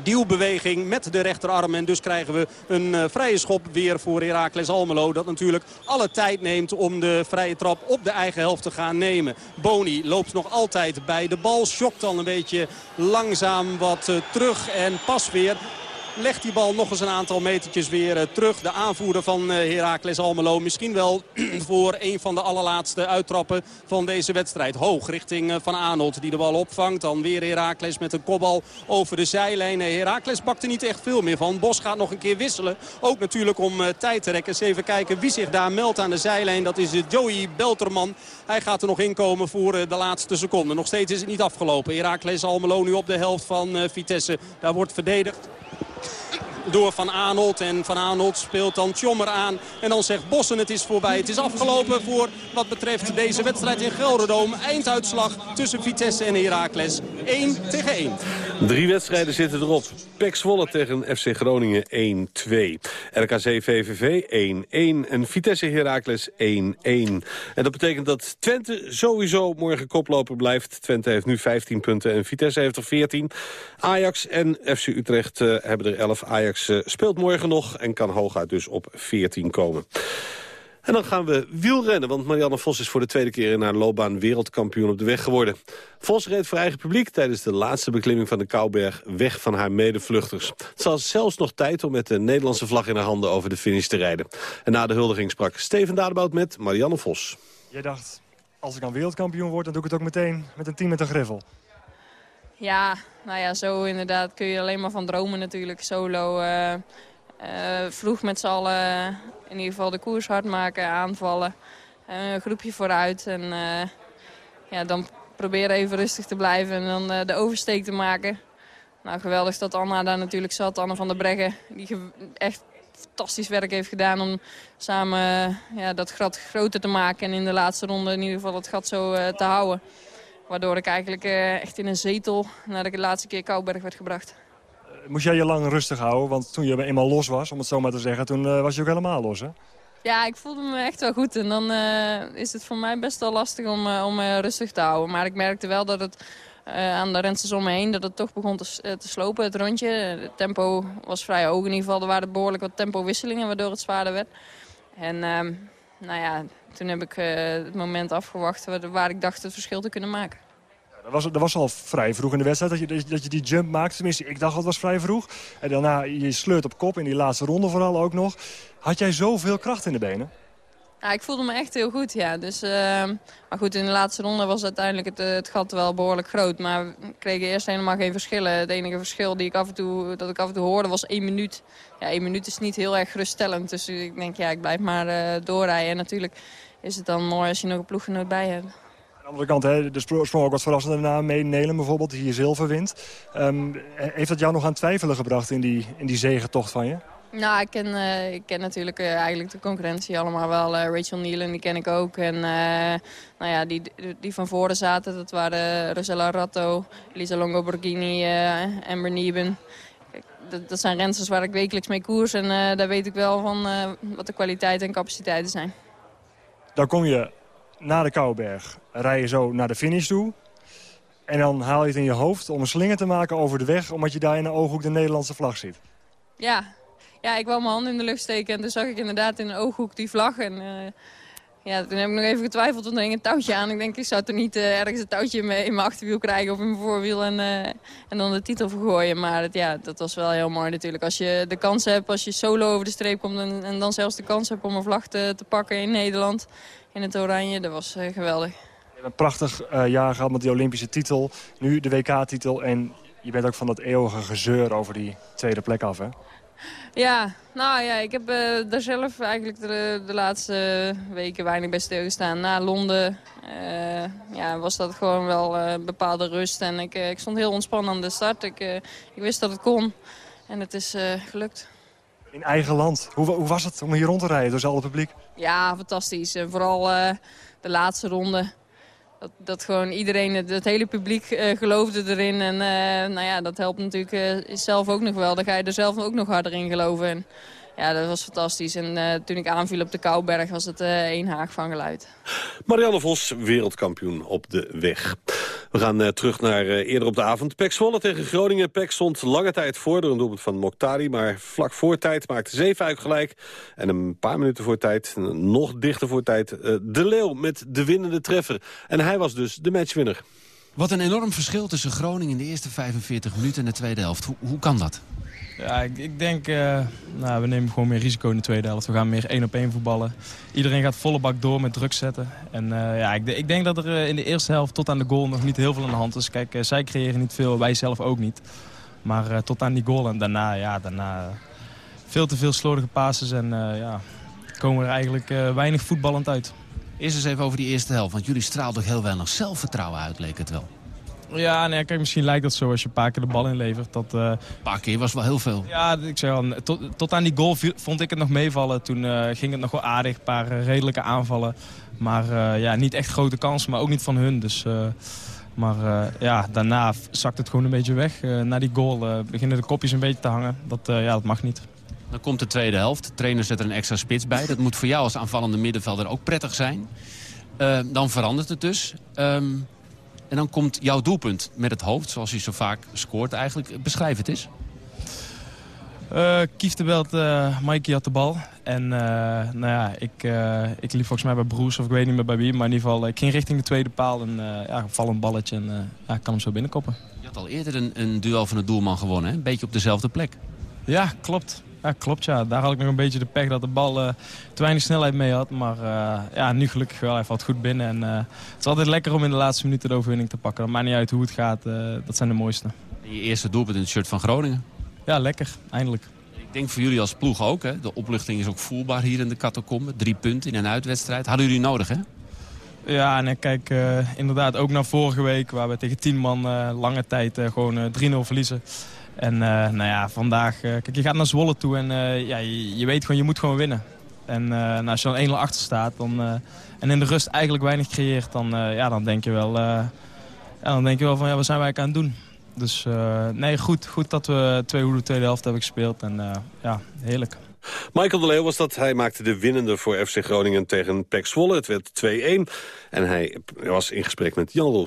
duwbeweging met de rechterarm. En dus krijgen we een uh, vrije schop weer voor Heracles Almelo. Dat natuurlijk alle tijd neemt om de vrije trap op de eigen helft te gaan nemen. Boni loopt nog altijd bij de bal. Schokt dan een beetje langzaam wat uh, terug. En pas weer legt die bal nog eens een aantal metertjes weer uh, terug. De aanvoerder van uh, Heracles Almelo. Misschien wel (clears throat) voor een van de allerlaatste uittrappen van deze wedstrijd. Hoog richting uh, Van Aanholt die de bal opvangt. Dan weer Heracles met een kopbal over de zijlijn. Heracles bakt er niet echt veel meer van. Bos gaat nog een keer wisselen. Ook natuurlijk om tijd te rekken. Eens even kijken wie zich daar meldt aan de zijlijn. Dat is Joey Belterman. Hij gaat er nog inkomen voor de laatste seconde. Nog steeds is het niet afgelopen. Heracles Almelo nu op de helft van Vitesse. Daar wordt verdedigd door Van Aanholt. En Van Aanholt speelt dan Tjommer aan. En dan zegt Bossen het is voorbij. Het is afgelopen voor wat betreft deze wedstrijd in Gelderdoom. Einduitslag tussen Vitesse en Heracles. 1 tegen 1. Drie wedstrijden zitten erop. Pek Zwolle tegen FC Groningen 1-2. RKC VVV 1-1. En Vitesse Heracles 1-1. En dat betekent dat Twente sowieso morgen koploper blijft. Twente heeft nu 15 punten en Vitesse heeft er 14. Ajax en FC Utrecht uh, hebben er 11. Ajax uh, speelt morgen nog en kan hooguit dus op 14 komen. En dan gaan we wielrennen, want Marianne Vos is voor de tweede keer in haar loopbaan wereldkampioen op de weg geworden. Vos reed voor eigen publiek tijdens de laatste beklimming van de Kouberg weg van haar medevluchters. Het was zelfs nog tijd om met de Nederlandse vlag in haar handen over de finish te rijden. En na de huldiging sprak Steven Dadebout met Marianne Vos. Jij dacht, als ik dan wereldkampioen word, dan doe ik het ook meteen met een team met een griffel. Ja, nou ja, zo inderdaad kun je alleen maar van dromen natuurlijk. Solo, uh, uh, vroeg met z'n allen in ieder geval de koers hard maken, aanvallen. Een groepje vooruit en ja, dan proberen even rustig te blijven en dan de oversteek te maken. Nou, geweldig dat Anna daar natuurlijk zat, Anna van der Breggen. Die echt fantastisch werk heeft gedaan om samen ja, dat gat groter te maken. En in de laatste ronde in ieder geval het gat zo te houden. Waardoor ik eigenlijk echt in een zetel nadat ik de laatste keer Kouberg werd gebracht. Moest jij je lang rustig houden? Want toen je eenmaal los was, om het zo maar te zeggen, toen was je ook helemaal los, hè? Ja, ik voelde me echt wel goed. En dan is het voor mij best wel lastig om, om rustig te houden. Maar ik merkte wel dat het aan de rensters om me heen... dat het toch begon te, te slopen, het rondje. Het tempo was vrij hoog in ieder geval. Er waren behoorlijk wat tempowisselingen, waardoor het zwaarder werd. En ehm, nou ja, toen heb ik het moment afgewacht waar, waar ik dacht het verschil te kunnen maken. Dat was, dat was al vrij vroeg in de wedstrijd dat je, dat je die jump maakte. Tenminste, ik dacht dat was vrij vroeg. En daarna, je sleurt op kop in die laatste ronde vooral ook nog. Had jij zoveel kracht in de benen? Ja, ik voelde me echt heel goed, ja. Dus, uh, maar goed, in de laatste ronde was uiteindelijk het, het gat wel behoorlijk groot. Maar we kregen eerst helemaal geen verschillen. Het enige verschil die ik af en toe, dat ik af en toe hoorde was één minuut. Ja, minuut is niet heel erg geruststellend. Dus ik denk, ja, ik blijf maar uh, doorrijden. En natuurlijk is het dan mooi als je nog een ploeggenoot bij hebt. Aan de andere kant, hè, de sprong ook wat verrassender daarna. Mee Nelen bijvoorbeeld, die hier zilver wint. Um, heeft dat jou nog aan twijfelen gebracht in die, in die zegentocht van je? Nou, ik ken, uh, ik ken natuurlijk uh, eigenlijk de concurrentie allemaal wel. Uh, Rachel Nealon, die ken ik ook. En nou ja, die, die van voren zaten, dat waren Rosella Ratto, Lisa Longo Borghini, Amber Nieben. Dat, dat, zijn rensters waar ik wekelijks mee koers. En daar weet ik wel van wat de kwaliteiten en capaciteiten zijn. Dan kom je na de Kouwberg, rij je zo naar de finish toe. En dan haal je het in je hoofd om een slinger te maken over de weg... omdat je daar in de ooghoek de Nederlandse vlag ziet. Ja, ja, ik wou mijn hand in de lucht steken en toen zag ik inderdaad in de ooghoek die vlag. En uh, ja, toen heb ik nog even getwijfeld, want er hing een touwtje aan. Ik denk, ik zou toch niet uh, ergens een touwtje in mijn, achterwiel krijgen of in mijn voorwiel en, uh, en dan de titel vergooien. Maar het, ja, dat was wel heel mooi natuurlijk. Als je de kans hebt, als je solo over de streep komt en, en dan zelfs de kans hebt om een vlag te, te pakken in Nederland, in het oranje, dat was geweldig. Een prachtig jaar gehad met die Olympische titel, nu de WK-titel en je bent ook van dat eeuwige gezeur over die tweede plek af, hè? Ja, nou ja, ik heb uh, daar zelf eigenlijk de, de, laatste weken weinig bij stilgestaan. Na Londen uh, ja, was dat gewoon wel uh, bepaalde rust. En ik, ik stond heel ontspannen aan de start. Ik, ik wist dat het kon. En het is gelukt. In eigen land. Hoe, hoe, was het om hier rond te rijden door het publiek? Ja, fantastisch. En vooral de laatste ronde. Dat, gewoon iedereen, het, hele publiek uh, geloofde erin. En uh, nou ja, dat helpt natuurlijk uh, zelf ook nog wel. Dan ga je er zelf ook nog harder in geloven. En, ja, dat was fantastisch. En toen ik aanviel op de Kouberg was het één haag van geluid. Marianne Vos, wereldkampioen op de weg. We gaan uh, terug naar uh, eerder op de avond. Pek Zwolle tegen Groningen. Pek stond lange tijd voor door een doelpunt van Moktari. Maar vlak voor tijd maakte Zeefuik gelijk. En een paar minuten voor tijd, nog dichter voor tijd... Uh, de Leeuw met de winnende treffer. En hij was dus de matchwinner. Wat een enorm verschil tussen Groningen in de eerste 45 minuten en de tweede helft. Hoe, hoe kan dat? Ja, ik, ik denk, uh, nou, we nemen gewoon meer risico in de tweede helft. We gaan meer één op één voetballen. Iedereen gaat volle bak door met druk zetten. En uh, ja, ik, ik, denk dat er uh, in de eerste helft tot aan de goal nog niet heel veel aan de hand is. Kijk, zij creëren niet veel, wij zelf ook niet. Maar tot aan die goal en daarna, ja, daarna veel te veel slordige passes. En ja, komen er eigenlijk weinig voetballend uit. Eerst eens even over die eerste helft. Want jullie straalden heel weinig zelfvertrouwen uit, leek het wel. Ja, nee, kijk, misschien lijkt dat zo als je een paar keer de bal inlevert. Dat, uh... Een paar keer was wel heel veel. Ja, ik zeg al, tot, tot aan die goal vond ik het nog meevallen. Toen uh, ging het nog wel aardig, een paar uh, redelijke aanvallen. Maar ja, niet echt grote kansen, maar ook niet van hun. Dus, maar ja, daarna zakt het gewoon een beetje weg. na die goal beginnen de kopjes een beetje te hangen. Dat, ja, dat mag niet. Dan komt de tweede helft. De trainer zet er een extra spits bij. Dat moet voor jou als aanvallende middenvelder ook prettig zijn. dan verandert het dus. Um, en dan komt jouw doelpunt met het hoofd, zoals hij zo vaak scoort eigenlijk. Beschrijf het eens. Uh, Kieftenbelt, uh, Mikey had de bal. En uh, nou ja, ik, uh, ik liep volgens mij bij Broes of ik weet niet meer bij wie. Maar in ieder geval, ik ging richting de tweede paal. En ja, vallend balletje en ja, ik kan hem zo binnenkoppen. Je had al eerder een, een duel van de doelman gewonnen, hè? Een beetje op dezelfde plek. Ja, klopt. Ja, klopt ja. Daar had ik nog een beetje de pech dat de bal uh, te weinig snelheid mee had. Maar uh, ja, nu gelukkig wel. Hij valt goed binnen. En, uh, het is altijd lekker om in de laatste minuten de overwinning te pakken. Dat maakt niet uit hoe het gaat. dat zijn de mooiste. je eerste doelpunt in het shirt van Groningen? Ja, lekker. Eindelijk. Ik denk voor jullie als ploeg ook. Hè? De opluchting is ook voelbaar hier in de catacombe. Drie punten in een uitwedstrijd. Hadden jullie nodig, hè? Ja, en kijk, inderdaad ook naar vorige week... waar we tegen tien man lange tijd gewoon 3-0 verliezen. En uh, nou ja, vandaag... Uh, kijk, je gaat naar Zwolle toe en uh, ja, je, weet gewoon, je moet gewoon winnen. En nou, als je dan 1-0 achter staat dan, en in de rust eigenlijk weinig creëert... dan, ja, dan denk je wel, ja, dan denk je wel van ja, wat zijn wij aan het doen? Dus nee, goed, goed dat we twee goede tweede helft hebben gespeeld. En ja, heerlijk. Michael de Leeuw was dat. Hij maakte de winnende voor FC Groningen tegen PEC Zwolle. Het werd 2-1. En hij was in gesprek met Jan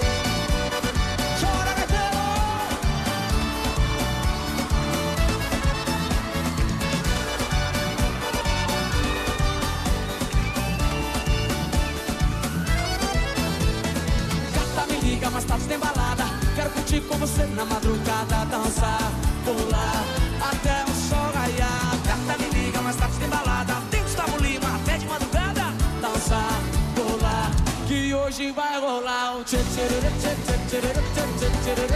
mais tarde tem balada. Quero curtir com você na madrugada, dançar, pular até o sol raiar. Gata me liga, mais tarde tem balada. Tem Gustavo Lima até de madrugada, dançar, pular. Que hoje vai rolar um tchê tchê tchê tchê tchê tchê tchê tchê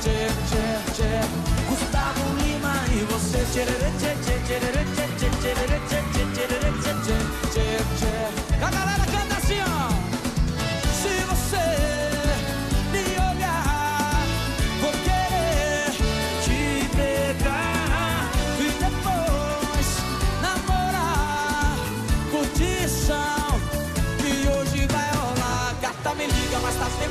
tchê tchê Gustavo Lima e você tchê tchê tchê tchê tchê tchê tchê tchê tchê tchê tchê tchê A galera canta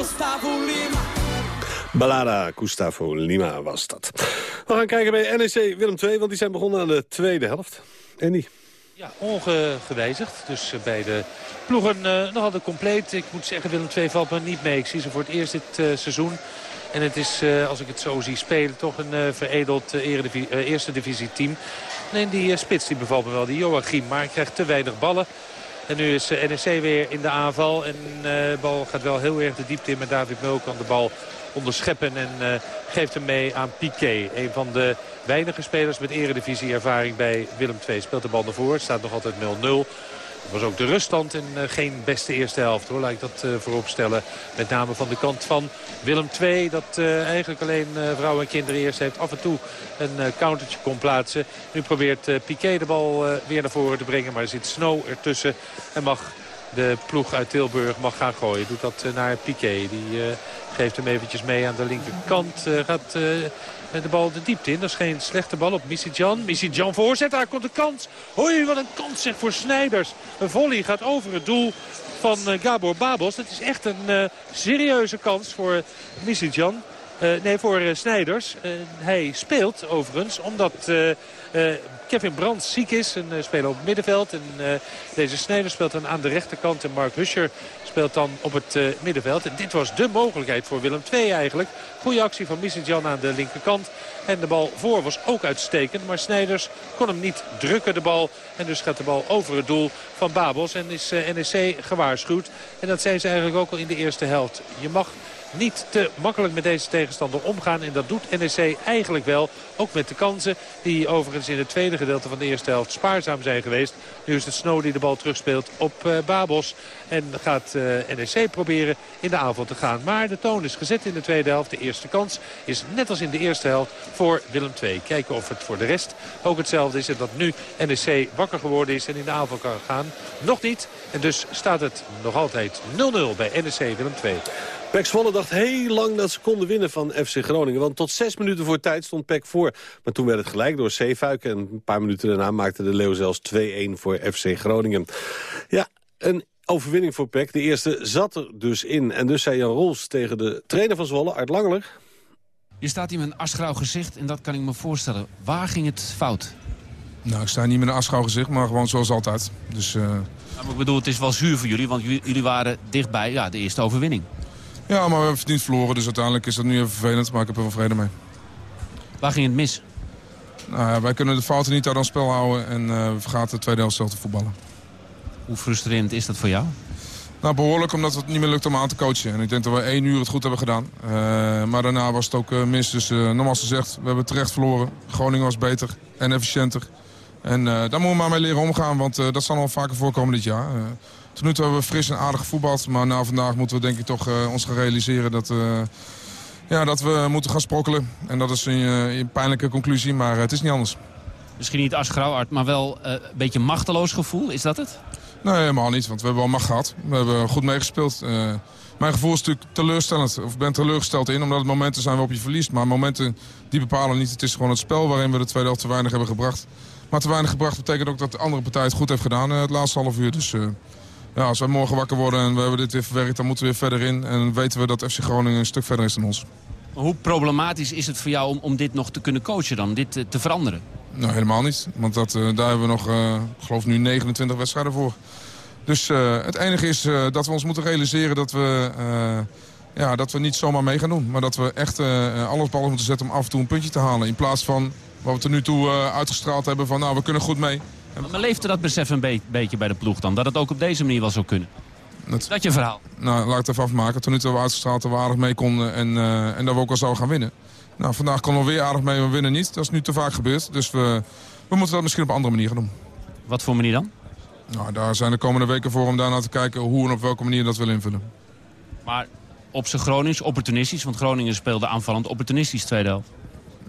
Gustavo Lima Ballada Gustavo Lima was dat. We gaan kijken bij NEC Willem II, want die zijn begonnen aan de tweede helft. Andy. Ja, ongewijzigd. Dus uh, bij de ploegen uh, nog altijd compleet. Ik moet zeggen, Willem II valt me niet mee. Ik zie ze voor het eerst dit uh, seizoen. En het is, als ik het zo zie spelen, toch een veredeld eerste divisie team. Nee, die spits die bevalt me wel, die Joachim. Maar hij krijgt te weinig ballen. En nu is NEC weer in de aanval. En de bal gaat wel heel erg de diepte in met David Meul kan de bal onderscheppen en uh, geeft hem mee aan Piqué. Een van de weinige spelers met eredivisie-ervaring bij Willem II. Speelt de bal naar voren, staat nog altijd 0-0. Was ook de ruststand en uh, geen beste eerste helft hoor. Laat ik dat uh, voorop stellen. Met name van de kant van Willem II. Dat uh, eigenlijk alleen vrouwen en kinderen eerst heeft. Af en toe een countertje kon plaatsen. Nu probeert Piqué de bal weer naar voren te brengen. Maar er zit Snow ertussen. En mag de ploeg uit Tilburg mag gaan gooien. Doet dat naar Piqué. Die geeft hem eventjes mee aan de linkerkant. gaat de bal de diepte in. Dat is geen slechte bal op Missy-Jan. Missy-Jan voorzet. Daar komt de kans. Hoi, wat een kans zeg voor Snijders. Een volley gaat over het doel van uh, Gabor Babos. Dat is echt een uh, serieuze kans voor Missy-Jan. nee, voor Snijders. hij speelt overigens omdat Kevin Brands ziek is. Een uh, speler op het middenveld. En uh, deze Snijder speelt dan aan de rechterkant. En Mark Huscher speelt dan op het uh, middenveld. En dit was de mogelijkheid voor Willem II eigenlijk. Goede actie van Jan aan de linkerkant. En de bal voor was ook uitstekend. Maar Snijders kon hem niet drukken de bal. En dus gaat de bal over het doel van Babels. En is NEC gewaarschuwd. En dat zijn ze eigenlijk ook al in de eerste helft. Je mag niet te makkelijk met deze tegenstander omgaan. En dat doet NEC eigenlijk wel. Ook met de kansen die overigens in het tweede gedeelte van de eerste helft spaarzaam zijn geweest. Nu is het Snow die de bal terugspeelt op uh, Babos. En gaat uh, NEC proberen in de avond te gaan. Maar de toon is gezet in de tweede helft. De eerste kans is net als in de eerste helft voor Willem II. Kijken of het voor de rest ook hetzelfde is. En dat nu NEC wakker geworden is en in de avond kan gaan. Nog niet. En dus staat het nog altijd 0-0 bij NEC Willem II. Pek Zwolle dacht heel lang dat ze konden winnen van FC Groningen. Want tot zes minuten voor tijd stond Pek voor. Maar toen werd het gelijk door Zeefuik. En een paar minuten daarna maakte de Leeuw zelfs 2-1 voor FC Groningen. Ja, een overwinning voor Pek. De eerste zat er dus in. En dus zei Jan Rols tegen de trainer van Zwolle, Art Langeler... Je staat hier met een asgrauw gezicht en dat kan ik me voorstellen. Waar ging het fout? Nou, ik sta niet met een asgrauw gezicht, maar gewoon zoals altijd. Dus, uh... ik bedoel, het is wel zuur voor jullie, want jullie waren dichtbij ja, de eerste overwinning. Ja, maar we hebben het niet verloren, dus uiteindelijk is dat nu even vervelend. Maar ik heb er wel vrede mee. Waar ging het mis? Nou wij kunnen de fouten niet uit ons spel houden en uh, we vergaten de tweede helft zelf te voetballen. Hoe frustrerend is dat voor jou? Nou, behoorlijk, omdat het niet meer lukt om aan te coachen. En ik denk dat we één uur het goed hebben gedaan. Uh, maar daarna was het ook uh, mis. Dus uh, nogmaals gezegd, we hebben terecht verloren. Groningen was beter en efficiënter. En daar moeten we maar mee leren omgaan, want dat zal nog vaker voorkomen dit jaar. Tot nu toe hebben we fris en aardig gevoetbald. Maar na vandaag moeten we denk ik toch uh, ons gaan realiseren dat, uh, ja, dat we moeten gaan sprokkelen. En dat is een, uh, een pijnlijke conclusie, maar het is niet anders. Misschien niet als grauwart, maar wel een beetje machteloos gevoel. Is dat het? Nee, helemaal niet. Want we hebben wel macht gehad. We hebben goed meegespeeld. mijn gevoel is natuurlijk teleurstellend. Of ik ben teleurgesteld in, omdat het momenten zijn waarop je verliest. Maar momenten die bepalen niet. Het is gewoon het spel waarin we de tweede helft te weinig hebben gebracht. Maar te weinig gebracht betekent ook dat de andere partij het goed heeft gedaan het laatste half uur. Dus ja, als wij morgen wakker worden en we hebben dit weer verwerkt... dan moeten we weer verder in. En weten we dat FC Groningen een stuk verder is dan ons. Hoe problematisch is het voor jou om, om dit nog te kunnen coachen dan? Dit te, te veranderen? Nou, helemaal niet. Want dat, uh, daar hebben we nog, uh, ik geloof nu 29 wedstrijden voor. Dus uh, het enige is dat we ons moeten realiseren dat we, ja, dat we niet zomaar mee gaan doen. Maar dat we echt alles op alles moeten zetten om af en toe een puntje te halen. In plaats van wat we tot nu toe uitgestraald hebben van nou, we kunnen goed mee. Maar leefde dat besef een beetje bij de ploeg dan? Dat het ook op deze manier wel zou kunnen? Dat, dat je verhaal? Nou, laat ik het even afmaken. Toen we uitgestraald we aardig mee konden en, uh, en dat we ook wel zouden gaan winnen. Nou, vandaag konden we weer aardig mee, maar we winnen niet. Dat is nu te vaak gebeurd. Dus we, we moeten dat misschien op een andere manier gaan doen. Wat voor manier dan? Nou, daar zijn de komende weken voor om daarna te kijken hoe en op welke manier dat willen invullen. Maar op zijn Gronings, opportunistisch, want Groningen speelde aanvallend opportunistisch tweede helft.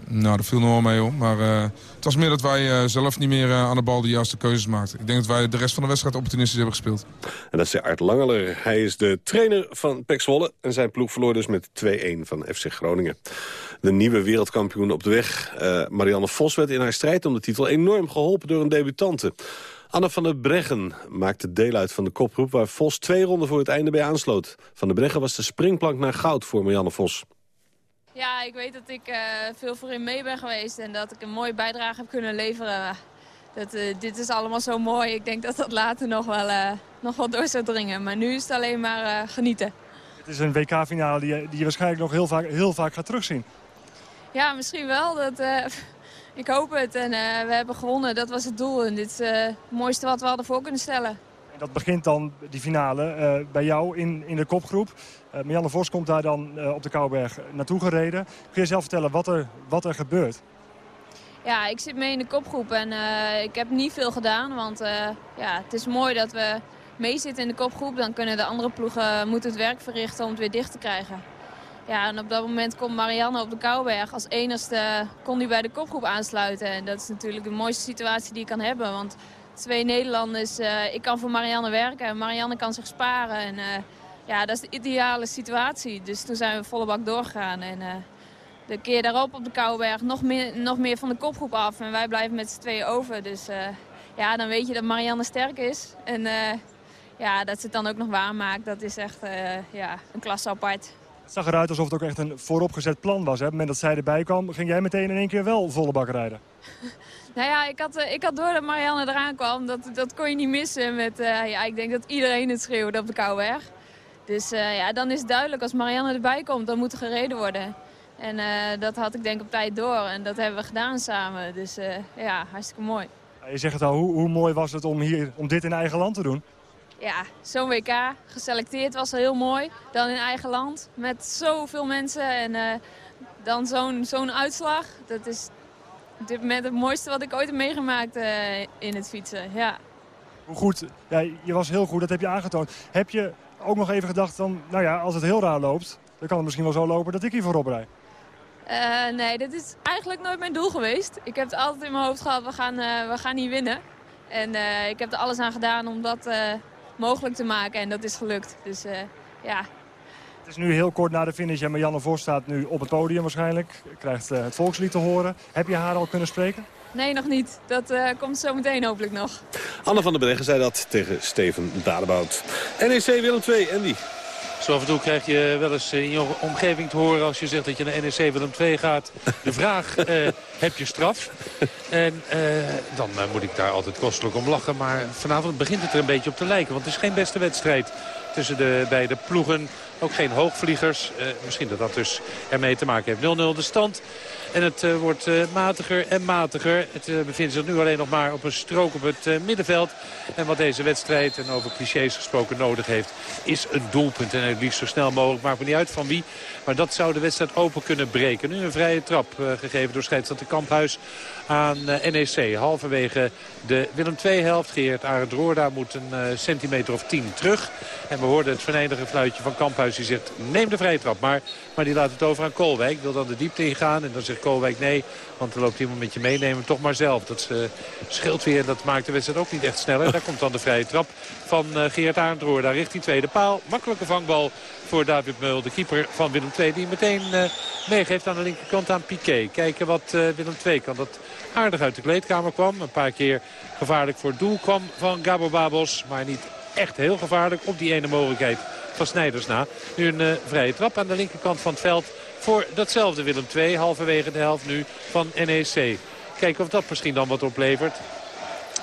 Nou, dat viel nog wel mee hoor. Maar uh, het was meer dat wij uh, zelf niet meer uh, aan de bal de juiste keuzes maakten. Ik denk dat wij de rest van de wedstrijd opportunistisch hebben gespeeld. En dat is Art Langeler. Hij is de trainer van Pek Zwolle. En zijn ploeg verloor dus met 2-1 van FC Groningen. De nieuwe wereldkampioen op de weg. Marianne Vos werd in haar strijd om de titel enorm geholpen door een debutante. Anne van der Breggen maakte deel uit van de kopgroep... waar Vos twee ronden voor het einde bij aansloot. Van der Breggen was de springplank naar goud voor Marianne Vos. Ja, ik weet dat ik uh, veel voor mee ben geweest en dat ik een mooie bijdrage heb kunnen leveren. Dat, uh, dit is allemaal zo mooi. Ik denk dat dat later nog wel, uh, nog wel door zou dringen. Maar nu is het alleen maar genieten. Het is een WK-finale die, die, je waarschijnlijk nog heel vaak, heel vaak gaat terugzien. Ja, misschien wel. Dat, (laughs) ik hoop het. En we hebben gewonnen. Dat was het doel. En dit is het mooiste wat we hadden voor kunnen stellen. En dat begint dan, die finale, bij jou in, in de kopgroep. Uh, Marianne Vos komt daar dan uh, op de Kouwberg naartoe gereden. Kun je zelf vertellen wat er, wat er gebeurt? Ja, ik zit mee in de kopgroep en uh, ik heb niet veel gedaan. Want ja, het is mooi dat we mee zitten in de kopgroep. Dan kunnen de andere ploegen moeten het werk verrichten om het weer dicht te krijgen. Ja, en op dat moment komt Marianne op de Kouwberg. Als enigste kon hij bij de kopgroep aansluiten. En dat is natuurlijk de mooiste situatie die je kan hebben. Want twee Nederlanders, ik kan voor Marianne werken en Marianne kan zich sparen. En, ja, dat is de ideale situatie. Dus toen zijn we volle bak doorgegaan. En uh, de keer daarop op de Kouwberg nog meer, nog meer van de kopgroep af. En wij blijven met z'n tweeën over. Dus uh, ja, dan weet je dat Marianne sterk is. En uh, ja, dat ze het dan ook nog waarmaakt, dat is echt ja, een klasse apart. Het zag eruit alsof het ook echt een vooropgezet plan was. Hè? Op het moment dat zij erbij kwam, ging jij meteen in één keer wel volle bak rijden. (laughs) Nou ja, ik had, ik had door dat Marianne eraan kwam. Dat, dat kon je niet missen. Met, ja, ik denk dat iedereen het schreeuwde op de Kouwberg. Dus ja, dan is het duidelijk, als Marianne erbij komt, dan moet er gereden worden. En dat had ik denk op tijd door. En dat hebben we gedaan samen. Dus ja, hartstikke mooi. Je zegt het al, hoe, hoe mooi was het om, hier, om dit in eigen land te doen? Ja, zo'n WK geselecteerd was al heel mooi. Dan in eigen land met zoveel mensen en dan zo'n zo'n uitslag. Dat is op dit moment het mooiste wat ik ooit heb meegemaakt in het fietsen. Ja. Hoe goed, ja, je was heel goed, dat heb je aangetoond. Heb je ook nog even gedacht, dan, nou ja, als het heel raar loopt... dan kan het misschien wel zo lopen dat ik hier voorop rijd. Uh, nee, dit is eigenlijk nooit mijn doel geweest. Ik heb het altijd in mijn hoofd gehad, we gaan, uh, we gaan niet winnen. En uh, ik heb er alles aan gedaan om dat mogelijk te maken. En dat is gelukt. Dus ja. Het is nu heel kort na de finish en Marianne Vos staat nu op het podium waarschijnlijk. Krijgt het volkslied te horen. Heb je haar al kunnen spreken? Nee, nog niet. Dat komt zo meteen hopelijk nog. Anne van der Breggen zei dat tegen Steven Dadebout. NEC Willem 2, Andy. Zo af en toe krijg je wel eens in je omgeving te horen... als je zegt dat je naar NEC Willem 2 gaat. De vraag, uh, (laughs) heb je straf? En uh, dan uh, moet ik daar altijd kostelijk om lachen. Maar vanavond begint het er een beetje op te lijken. Want het is geen beste wedstrijd tussen de beide ploegen. Ook geen hoogvliegers. misschien dat dat dus ermee te maken heeft. 0-0 de stand. En het uh, wordt uh, matiger en matiger. Het uh, bevindt zich nu alleen nog maar op een strook op het middenveld. En wat deze wedstrijd, en over clichés gesproken, nodig heeft... is een doelpunt. En het liefst zo snel mogelijk. Maakt me niet uit van wie. Maar dat zou de wedstrijd open kunnen breken. Nu een vrije trap gegeven door scheidsrechter Kamphuis aan NEC. Halverwege de Willem II-helft. Geert Arend Roorda moet een centimeter of tien terug. En we hoorden het venijnige fluitje van Kamphuis. Die zegt, neem de vrije trap maar. Maar die laat het over aan Koolwijk. Wil dan de diepte ingaan. En dan zegt Koolwijk nee. Want er loopt iemand met je mee. Neem hem toch maar zelf. Dat uh, scheelt weer. Dat maakt de wedstrijd ook niet echt sneller. Daar komt dan de vrije trap van uh, Geert Arendroor. Daar richting tweede paal. Makkelijke vangbal voor David Meul. De keeper van Willem II. Die meteen uh, meegeeft aan de linkerkant aan Piqué. Kijken wat Willem II kan. Dat aardig uit de kleedkamer kwam. Een paar keer gevaarlijk voor het doel kwam van Gabo Babos. Maar niet echt heel gevaarlijk op die ene mogelijkheid van Snijders na. Nu een vrije trap aan de linkerkant van het veld voor datzelfde Willem II. Halverwege de helft nu van NEC. Kijken of dat misschien dan wat oplevert.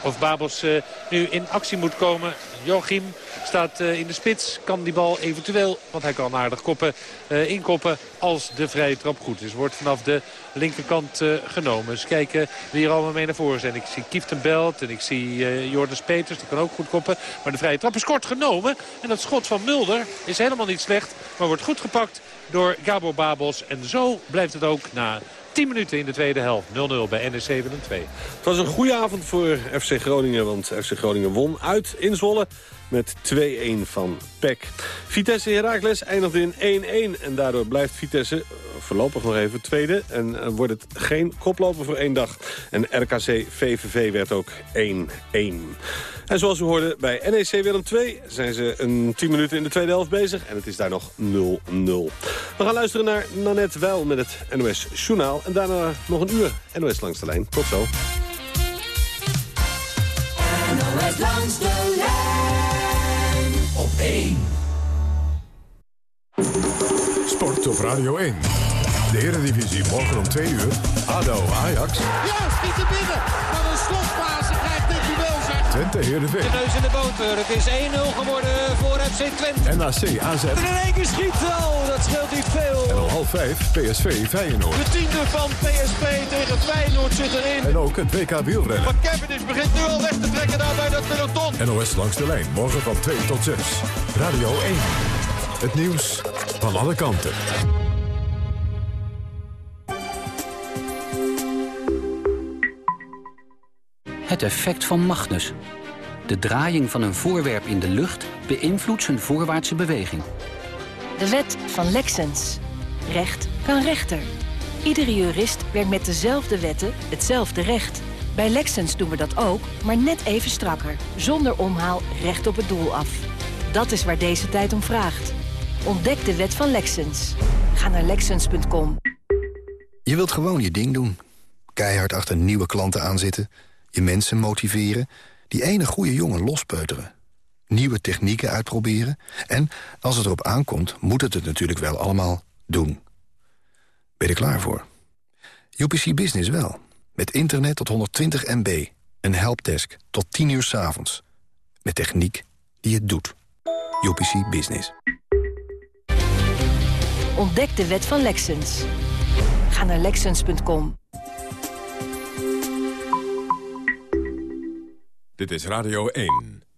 Of Babels uh, nu in actie moet komen. Joachim staat uh, in de spits. Kan die bal eventueel, want hij kan aardig koppen, uh, inkoppen als de vrije trap goed is. Wordt vanaf de linkerkant genomen. Eens kijken wie er allemaal mee naar voren zijn. Ik zie Kieftenbelt en ik zie Jordens Peters. Die kan ook goed koppen. Maar de vrije trap is kort genomen. En dat schot van Mulder is helemaal niet slecht. Maar wordt goed gepakt door Gabor Babels. En zo blijft het ook na 10 minuten in de tweede helft. 0-0 bij NEC 2. Het was een goede avond voor FC Groningen, want FC Groningen won uit in Zwolle met 2-1 van PEC. Vitesse Heracles eindigde in 1-1 en daardoor blijft Vitesse voorlopig nog even tweede. En wordt het geen koploper voor één dag. En RKC VVV werd ook 1-1. En zoals u hoorde bij NEC Willem 2 zijn ze een 10 minuten in de tweede helft bezig. En het is daar nog 0-0. We gaan luisteren naar Nanette Wel met het NOS Journaal. En daarna nog een uur NOS langs de lijn. Tot zo. NOS langs de lijn 1. Sport op Radio 1. De Eredivisie morgen om 2 uur. ADO Ajax. Ja, schiet er binnen. Wat een slotfase Twente Heerenveen. De neus in de boter. Het is 1-0 geworden voor FC Twente. NAC AZ. En in één keer schiet al. Dat scheelt niet veel. En om half 5 PSV Feyenoord. De tiende van PSV tegen Feyenoord zit erin. En ook het WK wielrennen. Maar Cavendish begint nu al weg te trekken daar bij dat peloton. NOS langs de lijn. Morgen van 2 tot 6. Radio 1. Het nieuws van alle kanten. Het effect van Magnus. De draaiing van een voorwerp in de lucht beïnvloedt zijn voorwaartse beweging. De wet van Lexens. Recht kan rechter. Iedere jurist werkt met dezelfde wetten hetzelfde recht. Bij Lexens doen we dat ook, maar net even strakker. Zonder omhaal recht op het doel af. Dat is waar deze tijd om vraagt. Ontdek de wet van Lexens. Ga naar Lexens.com. Je wilt gewoon je ding doen. Keihard achter nieuwe klanten aanzitten je mensen motiveren, die ene goede jongen lospeuteren. nieuwe technieken uitproberen... en als het erop aankomt, moet het het natuurlijk wel allemaal doen. Ben je er klaar voor? UPC Business wel. Met internet tot 120 MB. Een helpdesk tot 10 uur 's avonds. Met techniek die het doet. UPC Business. Ontdek de wet van Lexens. Ga naar Lexens.com. Dit is Radio 1.